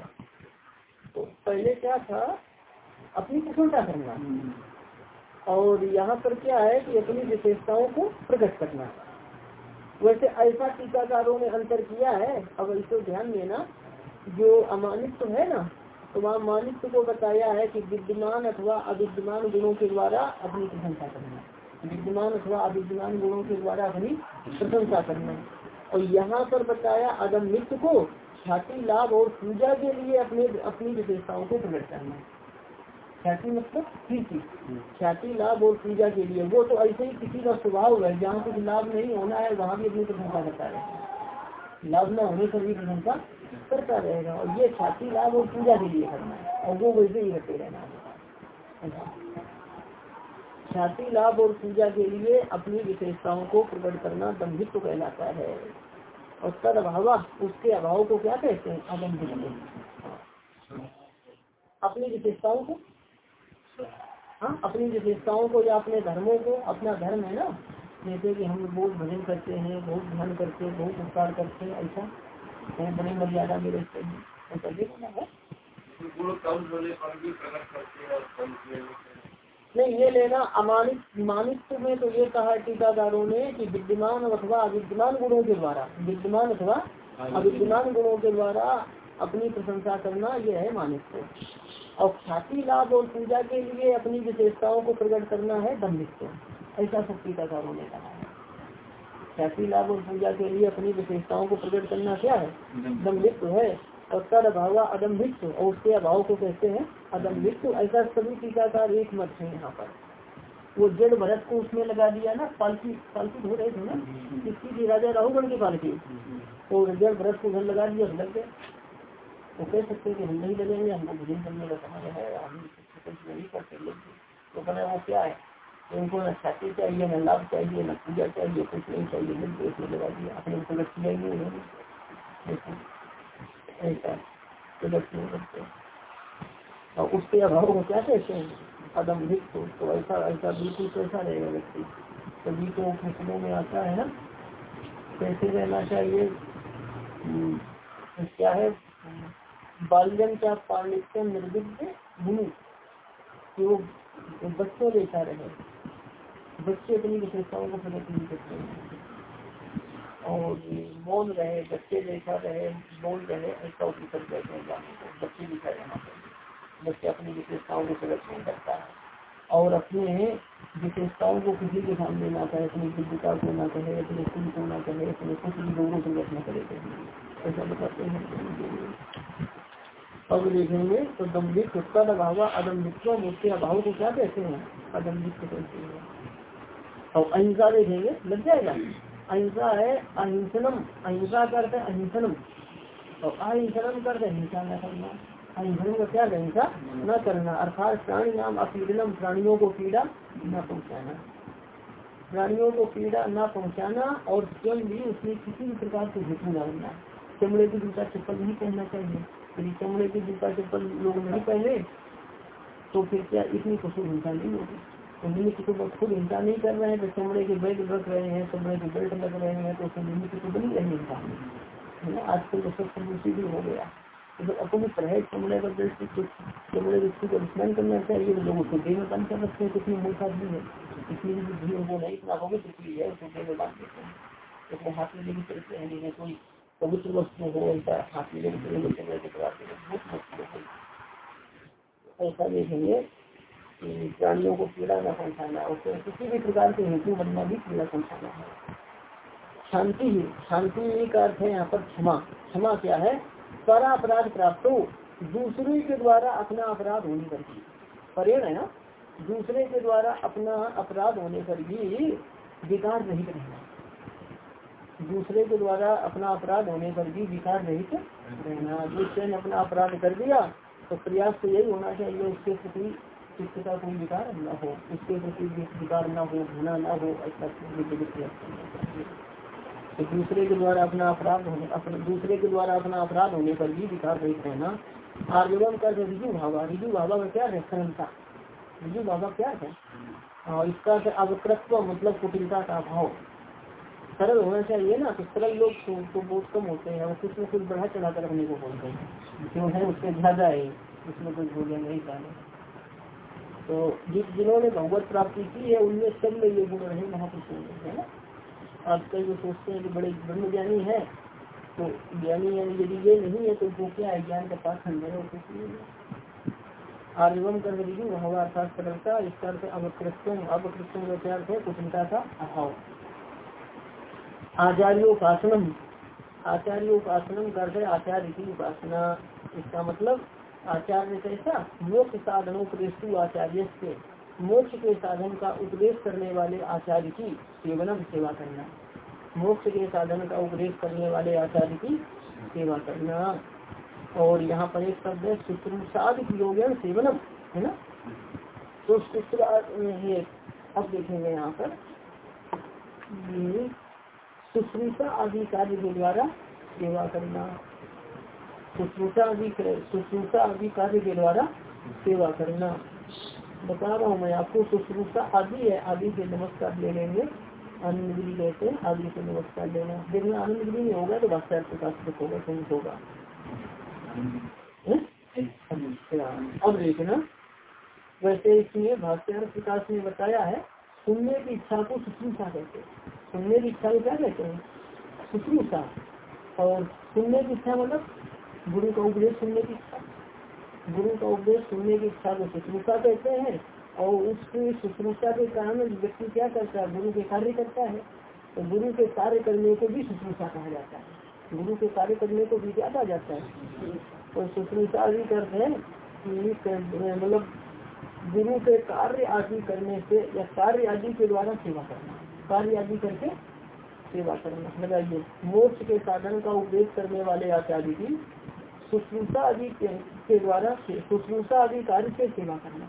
तो पहले क्या था? अपनी प्रशंसा करना। और यहाँ पर क्या है कि अपनी विशेषताओं को प्रकट करना। वैसे ऐसा टीकाकारों ने अंतर किया है। अब इसको ध्यान देना। जो अमानित तो है ना तो वहाँ मानित्व को बताया है कि विद्यमान अथवा अविद्यमान गुणों के द्वारा अपनी प्रशंसा करना। विद्यमान अथवा अविद्यमान गुणों के द्वारा अपनी प्रशंसा करना। और यहाँ पर बताया अदम मित्र को ख्याति, लाभ और पूजा के लिए अपने, अपनी विशेषताओं को प्रकट करना। ख्याति मतलब कीर्ति ख्याति, लाभ और पूजा के लिए। वो तो ऐसे ही किसी का स्वभाव है, जहाँ कुछ लाभ नहीं होना है, वहाँ भी अपनी प्रशंसा करता रहेगा। लाभ न होने पर भी प्रशंसा करता रहेगा। और ये ख्याति, लाभ और पूजा के लिए करना है। और वो वैसे ही करते रहना है। ख्याति, लाभ और पूजा के लिए अपनी विशेषताओं को प्रकट करना दम्भित्व कहलाता है। और तद अभाव उसके अभाव को क्या कहते हैं? अदम्भित्व अपनी विशेषताओं को? हाँ अपनी विशेषताओं को या अपने धर्मों को? अपना धर्म है ना? जैसे कि हम बहुत भजन करते हैं, बहुत ध्यान करते हैं, बहुत उपकार करते हैं, ऐसा है, बड़ी मर्यादा में रहते हैं। ऐसा देखना है। नहीं ये लेना अमानित मानित्व में तो ये कहा टीकाकारों ने कि विद्यमान अथवा अविद्यमान गुणों के द्वारा विद्यमान अथवा अविद्यमान गुणों के द्वारा अपनी प्रशंसा करना यह है मानित्व और ख्याति लाभ और पूजा के लिए अपनी विशेषताओं को प्रकट करना है दम्भित्व ऐसा सब टीकाकारों ने कहा है। ख्याति लाभ और पूजा के लिए अपनी विशेषताओं को प्रकट करना क्या है? दम्भित्व है। और तद अभाव अदम्भित्व, और उसके अभाव को कहते हैं अदम्भित्व। ऐसा सभी टीकाकार एक मत है यहाँ पर। वो जड़ भरत को उसमें लगा दिया ना, पालकी पालकी हो रहे थे ना? किसकी थी? राजा राहुगढ़ की पालकी। और जड़ भरत को घर लगा दिया लग गए। वो कह सकते कि हम नहीं लगेंगे, हमको भोजन करने का समय है, हम नहीं करते तो कहना वो क्या है? उनको न छाती चाहिए, न लाभ चाहिए, न पूजा चाहिए, कुछ नहीं चाहिए लगा दिया। अपने को लक्ष्मी आई नहीं ऐसा तो लक्ष्मी करते। और उसके अभाव को क्या कहते हैं अदम भिक्त तो ऐसा ऐसा बिल्कुल कैसा रहेगा व्यक्ति। सभी को फ़सलों में आता है ना? कैसे रहना चाहिए। क्या है? बाल्यम क्या पांडित्य निर्विद्य गुरु कि वो बच्चों जैसा रहे। बच्चे अपनी विशेषताओं को प्रकट नहीं करते हैं। और मौन रहे, बच्चे जैसा रहे मौन रहे, ऐसा उपकर कहते को। बच्चे दिखा रहना चाहिए। बच्चे अपनी विशेषताओं को नहीं करता है। और अपने विशेषताओं को किसी के सामने ना कहे, अपनी विद्युता को ना कहे, अपने कुल को ना कहे, अपने कुछ भी लोगों संगत न करे ऐसा बताते हैं। अब देखेंगे तो दम्भित उत्तर अभाव अदम्भित्व मुख्य अभाव को क्या कहते हैं? अदम्भित्व कहते हैं। और अहिंसा देखेंगे, लग जाएगा? अहिंसा है, अहिंसनम, अहिंसा करते अहिंसनम। और अहिंसनम करते हिंसा न करना। अहिंसनम का क्या हिंसा न करना। अर्थात प्राणी नाम अपीडनम, प्राणियों को पीड़ा न पहुँचाना। प्राणियों को पीड़ा न पहुँचाना और स्वयं भी उसमें किसी भी प्रकार से हेतु न बनना चमड़े की जूता चप्पल नहीं पहनना चाहिए। यदि चमड़े की जूता चप्पल लोग नहीं पहने तो फिर क्या इतनी पशु हिंसा नहीं होगी? निमित्त को खुद हिंसा नहीं कर रहे हैं तो चमड़े के बेल्ट रख रहे हैं, चमड़े के बेल्ट लग रहे हैं तो उसमें निमित्त तो बनी रही इंसान है ना? आजकल तो सब संतुष्टि भी हो गया। तो अपनी पढ़ाई चमड़े का बेल्ट चमड़े व्यक्ति को स्मरण करना चाहिए तो लोग उसको देह में बंद कर रखते हैं कितनी मूर्खा भी है। इसलिए भी बुद्धि उनको नहीं, इतना पवित्र चीज़ है, उसको देह में बाँध देते हैं। उसमें हाथ में लेके चलते हैं नहीं कोई पवित्र वस्तु हो, ऐसा हाथ में लेके चलेंगे चमड़े के बहुत मुश्किल ऐसा देखेंगे प्राणियों को पीड़ा न पहुँचाना और किसी भी प्रकार के हेतु बनना भी पीड़ा पहुँचाना है। शांति ही, शांति का अर्थ है यहाँ पर क्षमा। क्षमा क्या है? पर अपराध प्राप्त हो, दूसरे के द्वारा अपना अपराध होने पर भी। परेण है ना? दूसरे के द्वारा अपना अपराध होने पर भी विकार रहित रहना। दूसरे के द्वारा अपना अपराध होने पर भी विकार रहित रहना। दूसरे ने अपना अपराध कर दिया तो प्रयास तो यही होना चाहिए, उसके प्रति चित्त का कोई विकार न हो उसके प्रति विकार न हो घृणा न हो ऐसा तो दूसरे के द्वारा अपना अपराध होने अपने दूसरे के द्वारा अपना अपराध होने पर भी विकार रहित रहना आर्जवम कर रिजु भावा। रिजु भावा का क्या है सरलता रिजु भावा क्या है? और इसका अवकृत्व मतलब कुटिलता का अभाव। सरल होना चाहिए ना तो सरल लोग तो, तो बहुत कम होते हैं और कुछ में कुछ बढ़ा चढ़ा कर रखने को बोलते हैं। जो है? उससे ज़्यादा है। उसमें कुछ भूलेंगे नहीं पाने तो जिस जिन्होंने भगवत प्राप्ति की है, उनमें सब में ये गुण रहे, महापुरुषों में, है ना? आजकल जो सोचते हैं कि बड़े ब्रह्म ज्ञानी है तो ज्ञानी यानी यदि ये नहीं है तो वो क्या है? ज्ञान का पाठ कुछ नहीं आर्यवम कर दीजिए हवा अर्थात सरलता, इसका अर्थ अवकृतम अवकृतम का क्या अर्थ है? कुशलता का अभाव। आचार्योपासनम। आचार्योपासनम करते आचार्य की उपासना। इसका मतलब आचार्य कैसा मोक्ष साधन उपदेश आचार्य से मोक्ष के साधन का उपदेश करने वाले आचार्य की सेवनम सेवा करना। मोक्ष के साधन का उपदेश करने वाले आचार्य की सेवा करना। और यहाँ पर एक शब्द है योगन सेवनम, है ना? तो शुश्रा अब देखेंगे यहाँ पर। शुश्रूषा आदि कार्य के द्वारा सेवा करना। शुश्रूषा आदि शुश्रूषा आदि कार्य के द्वारा सेवा करना। बता रहा हूँ मैं आपको शुश्रूषा आदि है, आदि से नमस्कार ले लेंगे। आनंद गिरी कहते हैं, आदि से नमस्कार लेना। देखना आनंद गिरी में होगा तो भाषा प्रकाश होगा कहीं होगा। अब देखना। वैसे इसमें भाष्यार प्रकाश ने बताया है, सुनने की इच्छा को शुश्रूषा कहते हैं। सुनने की इच्छा को क्या कहते हैं? शुश्रूषा और सुनने की इच्छा मतलब गुरु का उपदेश सुनने की गुरु का उपदेश सुनने की इच्छा को शुश्रूषा कहते हैं और उसकी शुश्रूषा के कारण व्यक्ति क्या करता है? गुरु के कार्य करता है। तो गुरु के कार्य करने को भी शुश्रूषा कहा जाता है। गुरु के कार्य करने को भी याद आ जाता है। तो शुश्रूषा भी करते हैं मतलब गुरु के कार्य आदि करने से या कार्य आदि के द्वारा सेवा करना। कार्य आदि करके सेवा करना लगाइए मोक्ष के साधन का उपदेश करने वाले आचार्य की शुश्रूषा आदि के द्वारा शुश्रूषा आदि कार्य से सेवा करना।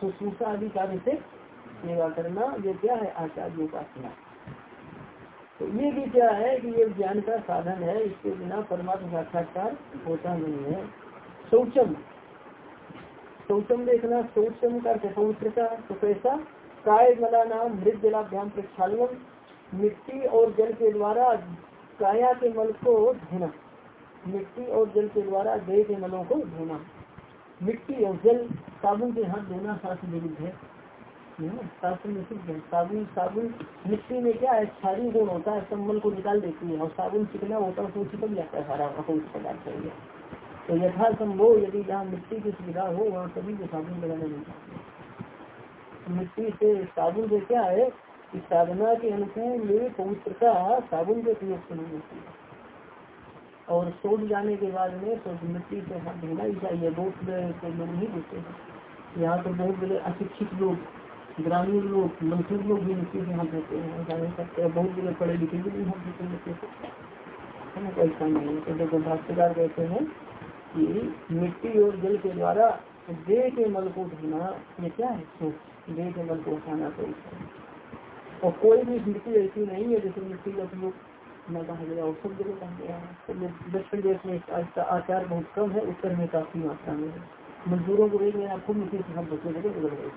शुश्रूषा आदि कार्य से सेवा करना, ये क्या है? आचार्य उपासना तो ये भी क्या है कि ये ज्ञान का साधन है, इसके बिना परमात्मा साक्षात्कार होता नहीं है। शौचम। शौचम देखना, शौचम का पवित्रता। तो कैसा? काय मला नाम मृत जलाभ्याम प्रक्षालन मिट्टी और जल के द्वारा काया के मल को धोना। मिट्टी और जल के द्वारा देह के मलों को धोना। मिट्टी और जल साबुन के हाथ धोना शास्त्र विरुद्ध है। शास्त्र में सिद्ध है। साबुन साबुन मिट्टी में क्या है? क्षारी गुण होता है सम्मल को निकाल देती है। और साबुन चिकना होता है तो चिपक जाता है सारा अपवित्र पदार्थ है तो यथा संभव यदि जहाँ मिट्टी की सुविधा हो, वहाँ सभी को साबुन लगाना नहीं चाहिए मिट्टी से साबुन से क्या है? कि साधना के अनुकूल पवित्रता साबुन के प्रयोग से नहीं होती और सोच जाने के बाद में तो मिट्टी से हाथ धोना ही चाहिए बहुत से लोग नहीं धोते हैं। यहाँ तो बहुत बड़े अशिक्षित लोग, ग्रामीण लोग, मजदूर लोग भी मिट्टी से हाथ धोते हैं जाने सकते हैं, बहुत बड़े पढ़े लिखे भी नहीं हाथ धोते मिट्टी है ना, कोई ऐसा नहीं है। तो देखो, भाष्यकार कहते हैं कि मिट्टी और जल के द्वारा देह के मल को धोना ये क्या है? सोच। देह के मल को उठाना तो और कोई भी मिट्टी ऐसी नहीं है जैसे मिट्टी का उपयोग न कहा गया और सब जगह कहा गया है। तो दक्षिण देश में आचार बहुत कम है, उत्तर में काफ़ी मात्रा में है। मजदूरों को देख आपको मिट्टी से हम बच्चे जगह बदल रहे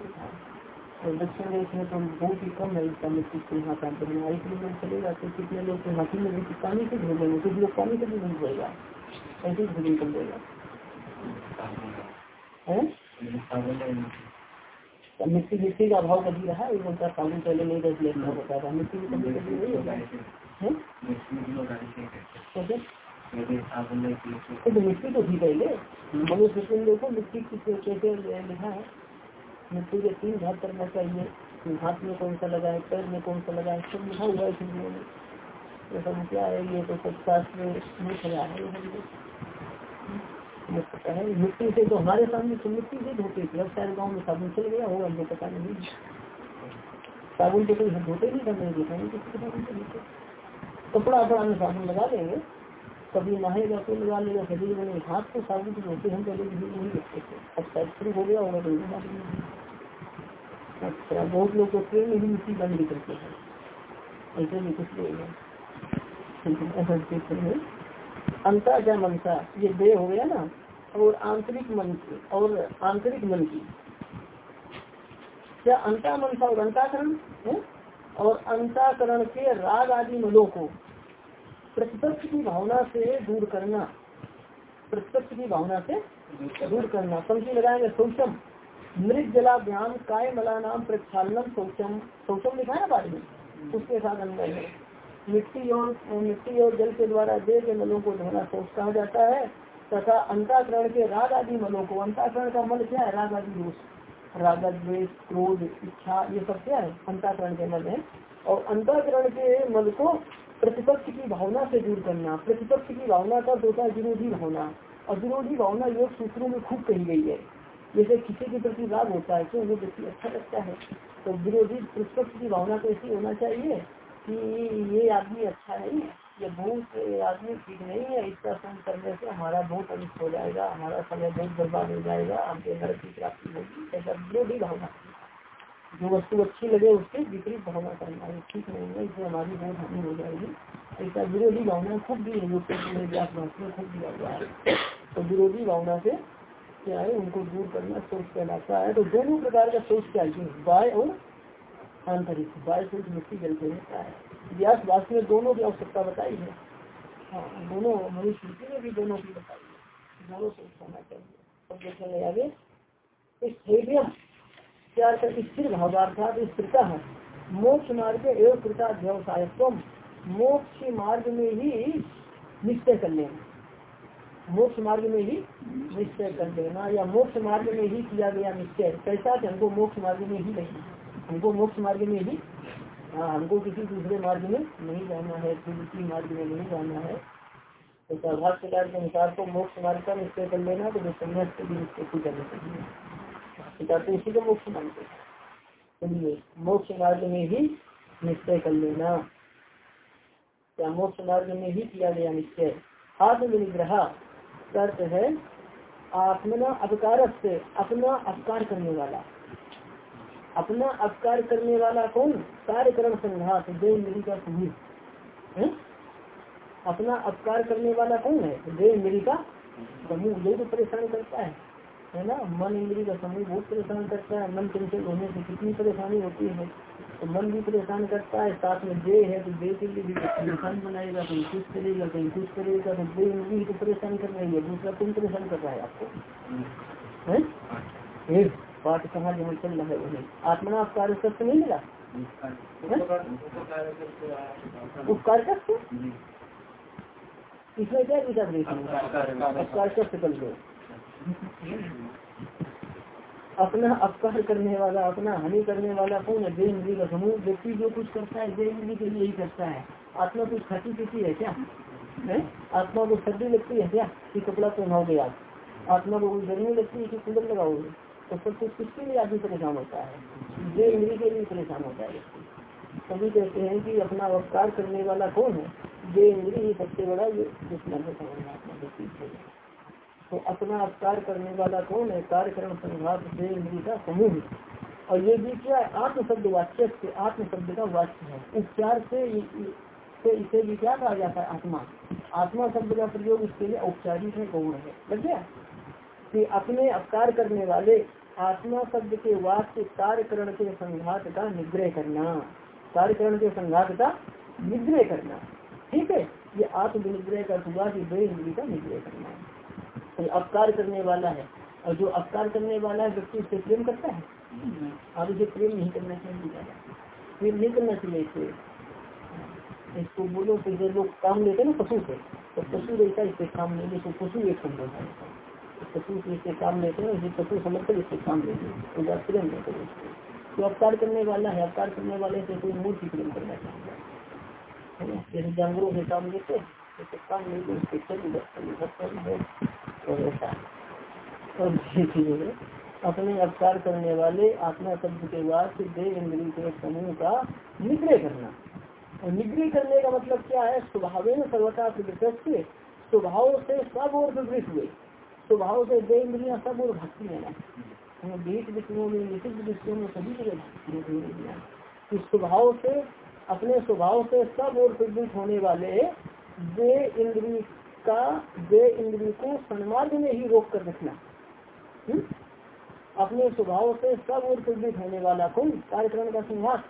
और दक्षिण देश में तो बहुत ही कम है इसका मिट्टी से यहाँ काम करना एक लोग चले जाते कितने लोग तो हाथी में भी पानी से धो लेंगे कुछ लोग पानी से भी नहीं धोएगा ऐसे ही निकल देगा मिट्टी मिट्टी का अभाव कभी रहा एक घंटा साबुन पहले नहीं दस लेना होता था। मिट्टी की कभी कभी नहीं तो मिट्टी तो थी पहले। मनुष्य तुम देखो, मिट्टी कैसे लिखा है, मिट्टी के तीन भाग करना चाहिए हाथ में कौन सा लगा है? पैर में कौन सा लगा है? सब लिखा हुआ है ये है? तो सब शास्त्र नहीं खड़ा है। पता है। मिट्टी से तो हमारे सामने तो मिट्टी से धोते थे। अब शायद गाँव में साबुन चल गया होगा मुझे पता नहीं। साबुन तो कोई धोते नहीं था मैंने देखा नहीं कपड़ा अपड़ा में साबुन लगा देंगे कभी नहाएगा तो लगा लेगा शरीर में हाथ को साबुन से धोते हम पहले नहीं देखते थे। अब शुरू हो गया होगा तो अच्छा बहुत लोग तो ट्रेन में भी मिट्टी बंद भी करते हैं। ऐसे भी कुछ लोग हैं। अंता क्या मनसा ये देह हो गया ना। और आंतरिक मन की, और आंतरिक मन की। क्या अंता मनसा और अंताकरण है? और अंताकरण के राग आदि मलों को प्रतिपक्ष की भावना से दूर करना, प्रतिपक्ष की भावना से दूर करना। पंक्ति लगाएँगे शौचम मृत जलाभ्याम काय मला नाम प्रक्षालनम शौचम शौचम लिखा है बाद में? उसके साथ अंदर है मिट्टी और मिट्टी और जल के द्वारा देह के मलों को धोना शौच कहा जाता है। तथा अंताकरण के राग आदि मलों को, अंताकरण का मल क्या है? राग आदि दोष। राग द्वेष, क्रोध, इच्छा, ये सब क्या है? अंताकरण के मल है। और अंताकरण के मल को प्रतिपक्ष की भावना से दूर करना, प्रतिपक्ष की भावना का होता है विरोधी भावना और विरोधी भावना योग सूत्रों में खूब कही गई है। जैसे किसी के प्रति राग होता है क्यों वो व्यक्ति अच्छा लगता है। तो विरोधी प्रतिपक्ष की भावना तो ऐसी होना चाहिए कि ये आदमी अच्छा नहीं है। ये बहुत आदमी ठीक नहीं है इसका संग करने से हमारा बहुत अनिष्ट हो जाएगा, हमारा समय बहुत बर्बाद हो जाएगा, आपके नरक की प्राप्ति होगी, ऐसा विरोधी भावना जो वस्तु अच्छी लगे उसके विपरीत भावना करना है, ठीक नहीं है, इससे हमारी बहुत हानि हो जाएगी। ऐसा विरोधी भावना खुद भी है व्यास में खुद दिया गया है। तो विरोधी भावना से क्या है, उनको दूर करना सोच कहलाता है। तो दोनों प्रकार का सोच चाहिए बाय और आंतरिक बाय सोच मिट्टी जलते रहता है। व्यास वास्तव में दोनों की आवश्यकता बताई है। हाँ दोनों मनुष्य ने भी दोनों की बताई है। दोनों सोच होना चाहिए अब देखेंगे आगे। स्थैर्य क्या स्थिर भावार्थात स्थिरता है। मोक्ष मार्ग एवं कृता व्यवसायत्व मोक्ष मार्ग में ही निश्चय कर लेना। मोक्ष मार्ग में ही निश्चय कर लेना या मोक्ष मार्ग में ही किया गया निश्चय। कैसा हमको मोक्ष मार्ग में ही नहीं। हमको मोक्ष मार्ग में ही हाँ हमको किसी दूसरे मार्ग में नहीं जाना है प्रवृत्ति मार्ग में नहीं जाना है। तो भाष्यकार के अनुसार को मोक्ष मार्ग का निश्चय कर लेना तो जो संन्यास के भी निश्चय करनी चाहिए। तो इसी को मोक्ष मानते चलिए, मोक्ष मार्ग में ही निश्चय कर लेना। क्या मोक्ष मार्ग में ही किया गया निश्चय। आत्म विनिग्रह अर्थ है, आत्मना अपकार से अपना अपकार करने वाला। अपना अपकार करने वाला कौन? कार्यक्रम संघात देव मेरी का समूह अपना अपकार करने वाला कौन है? देव मेरी का समूह यही तो परेशान करता है है ना? मन इंद्री का समूह बहुत परेशान करता है। मन चंचल होने से कितनी परेशानी होती है। तो मन भी परेशान करता है साथ में दे है तो दे के लिए भी परेशान बनाएगा कहीं कुछ करेगा कहीं कुछ करेगा तो दे इंद्री तो परेशान कर रही है। दूसरा कौन परेशान कर रहा है आपको? है? पाठ कहा जहाँ चल रहा है। वही आत्मना उपकार शब्द नहीं मिला? उपकार शब्द इसमें क्या विचार उपकार शब्द कर दो अपना अपकार करने वाला अपना हानि करने वाला कौन है? इंद्री का समूह व्यक्ति जो कुछ करता है दे इंद्री के लिए ही करता है। आत्मा कुछ खाती पीती है क्या? है? आत्मा को सर्दी लगती है क्या? कि कपड़ा पहनाओगे आप? आत्मा को कोई गर्मी लगती है कि कूलर लगाओगे? तो सब कुछ किसके लिए आदमी परेशान होता है? दे इंद्री के लिए परेशान होता है। सभी कहते हैं कि अपना अपकार करने वाला कौन है? दे इंद्री ही सबसे बड़ा ये दुश्मन है समझना तो अपना अपकार करने वाला कौन है? कार्यक्रम संघात से इंद्री का समूह और ये भी क्या आत्म शब्द वाच्य से आत्म शब्द का वाच्य है। उपचार से से इसे भी क्या कहा जाता है? आत्मा। आत्मा शब्द का प्रयोग इसके लिए औपचारिक है, गौण है। लग गया कि अपने अपकार करने वाले आत्मा शब्द के वाक्य कार्यकरण के संघात का निग्रह करना। कार्यकरण के संघात का निग्रह करना। ठीक है? ये आत्मनिग्रह का हुआ कि दो इंद्री का निग्रह करना। तो अपकार करने वाला है? और जो अपकार करने वाला है, व्यक्ति उससे प्रेम करता है? अब इसे प्रेम नहीं करना चाहिए। प्रेम नहीं करना चाहिए इसे। इसको बोलो तो जो लोग काम लेते हैं ना पशु से तो पशु जैसा इससे काम नहीं लेते पशु एक समझ है। पशु से काम लेते हैं इसे पशु समझ कर इससे काम लेते हैं तो प्रेम नहीं करो तो अपकार करने वाला है अपकार करने वाले से कोई मूर्ति प्रेम करना चाहता है जैसे जानवरों से काम लेते तो काम नहीं तो उसके चल और ऐसा और अपने अपकार करने वाले आत्मा शब्द के बाद देव इंद्री के समूह का निग्रह करना और निग्रह करने का मतलब क्या है स्वभाव में सर्वता प्रवृत्त स्वभाव से सब और प्रवृत्त हुए स्वभाव से देव इंद्रिया सब और भक्ति लेना बीच विषयों में निषिद्ध विषयों में सभी जगह इस स्वभाव से, अपने स्वभाव से सब और प्रवृत्त होने वाले वे इंद्री का, वे इंद्री को सन्मार्ग में ही रोक कर रखना। हम्म? अपने स्वभाव से सब और प्रवृत्त होने वाला कौन? कार्यक्रम का संघात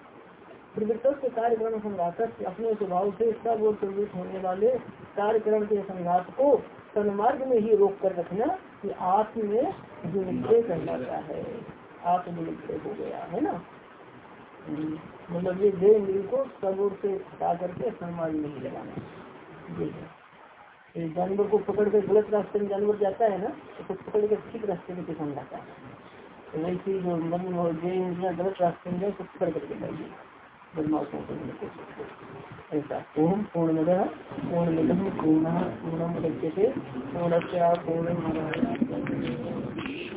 प्रवृत्त के कार्यक्रम संघात अपने स्वभाव से सब और प्रवृत्त होने वाले कार्यक्रम के संघात को सन्मार्ग में ही रोक कर रखना कि आत्म में निश्चय कहलाता है आत्म निश्चय हो गया, है ना। मतलब ये देह इंद्री को सब और से हटा करके सन्मार्ग में ही लगाना ये है। जानवर को पकड़ कर गलत रास्ते में जानवर जाता है ना तो पकड़ कर ठीक रास्ते में किसान जाता है। तो वैसे जो मन और गलत रास्ते में जाए तो पकड़ करके जाइए। बदमाशों को ऐसा ओम पूर्ण पूर्ण पूर्ण पूर्ण पूर्ण पूर्ण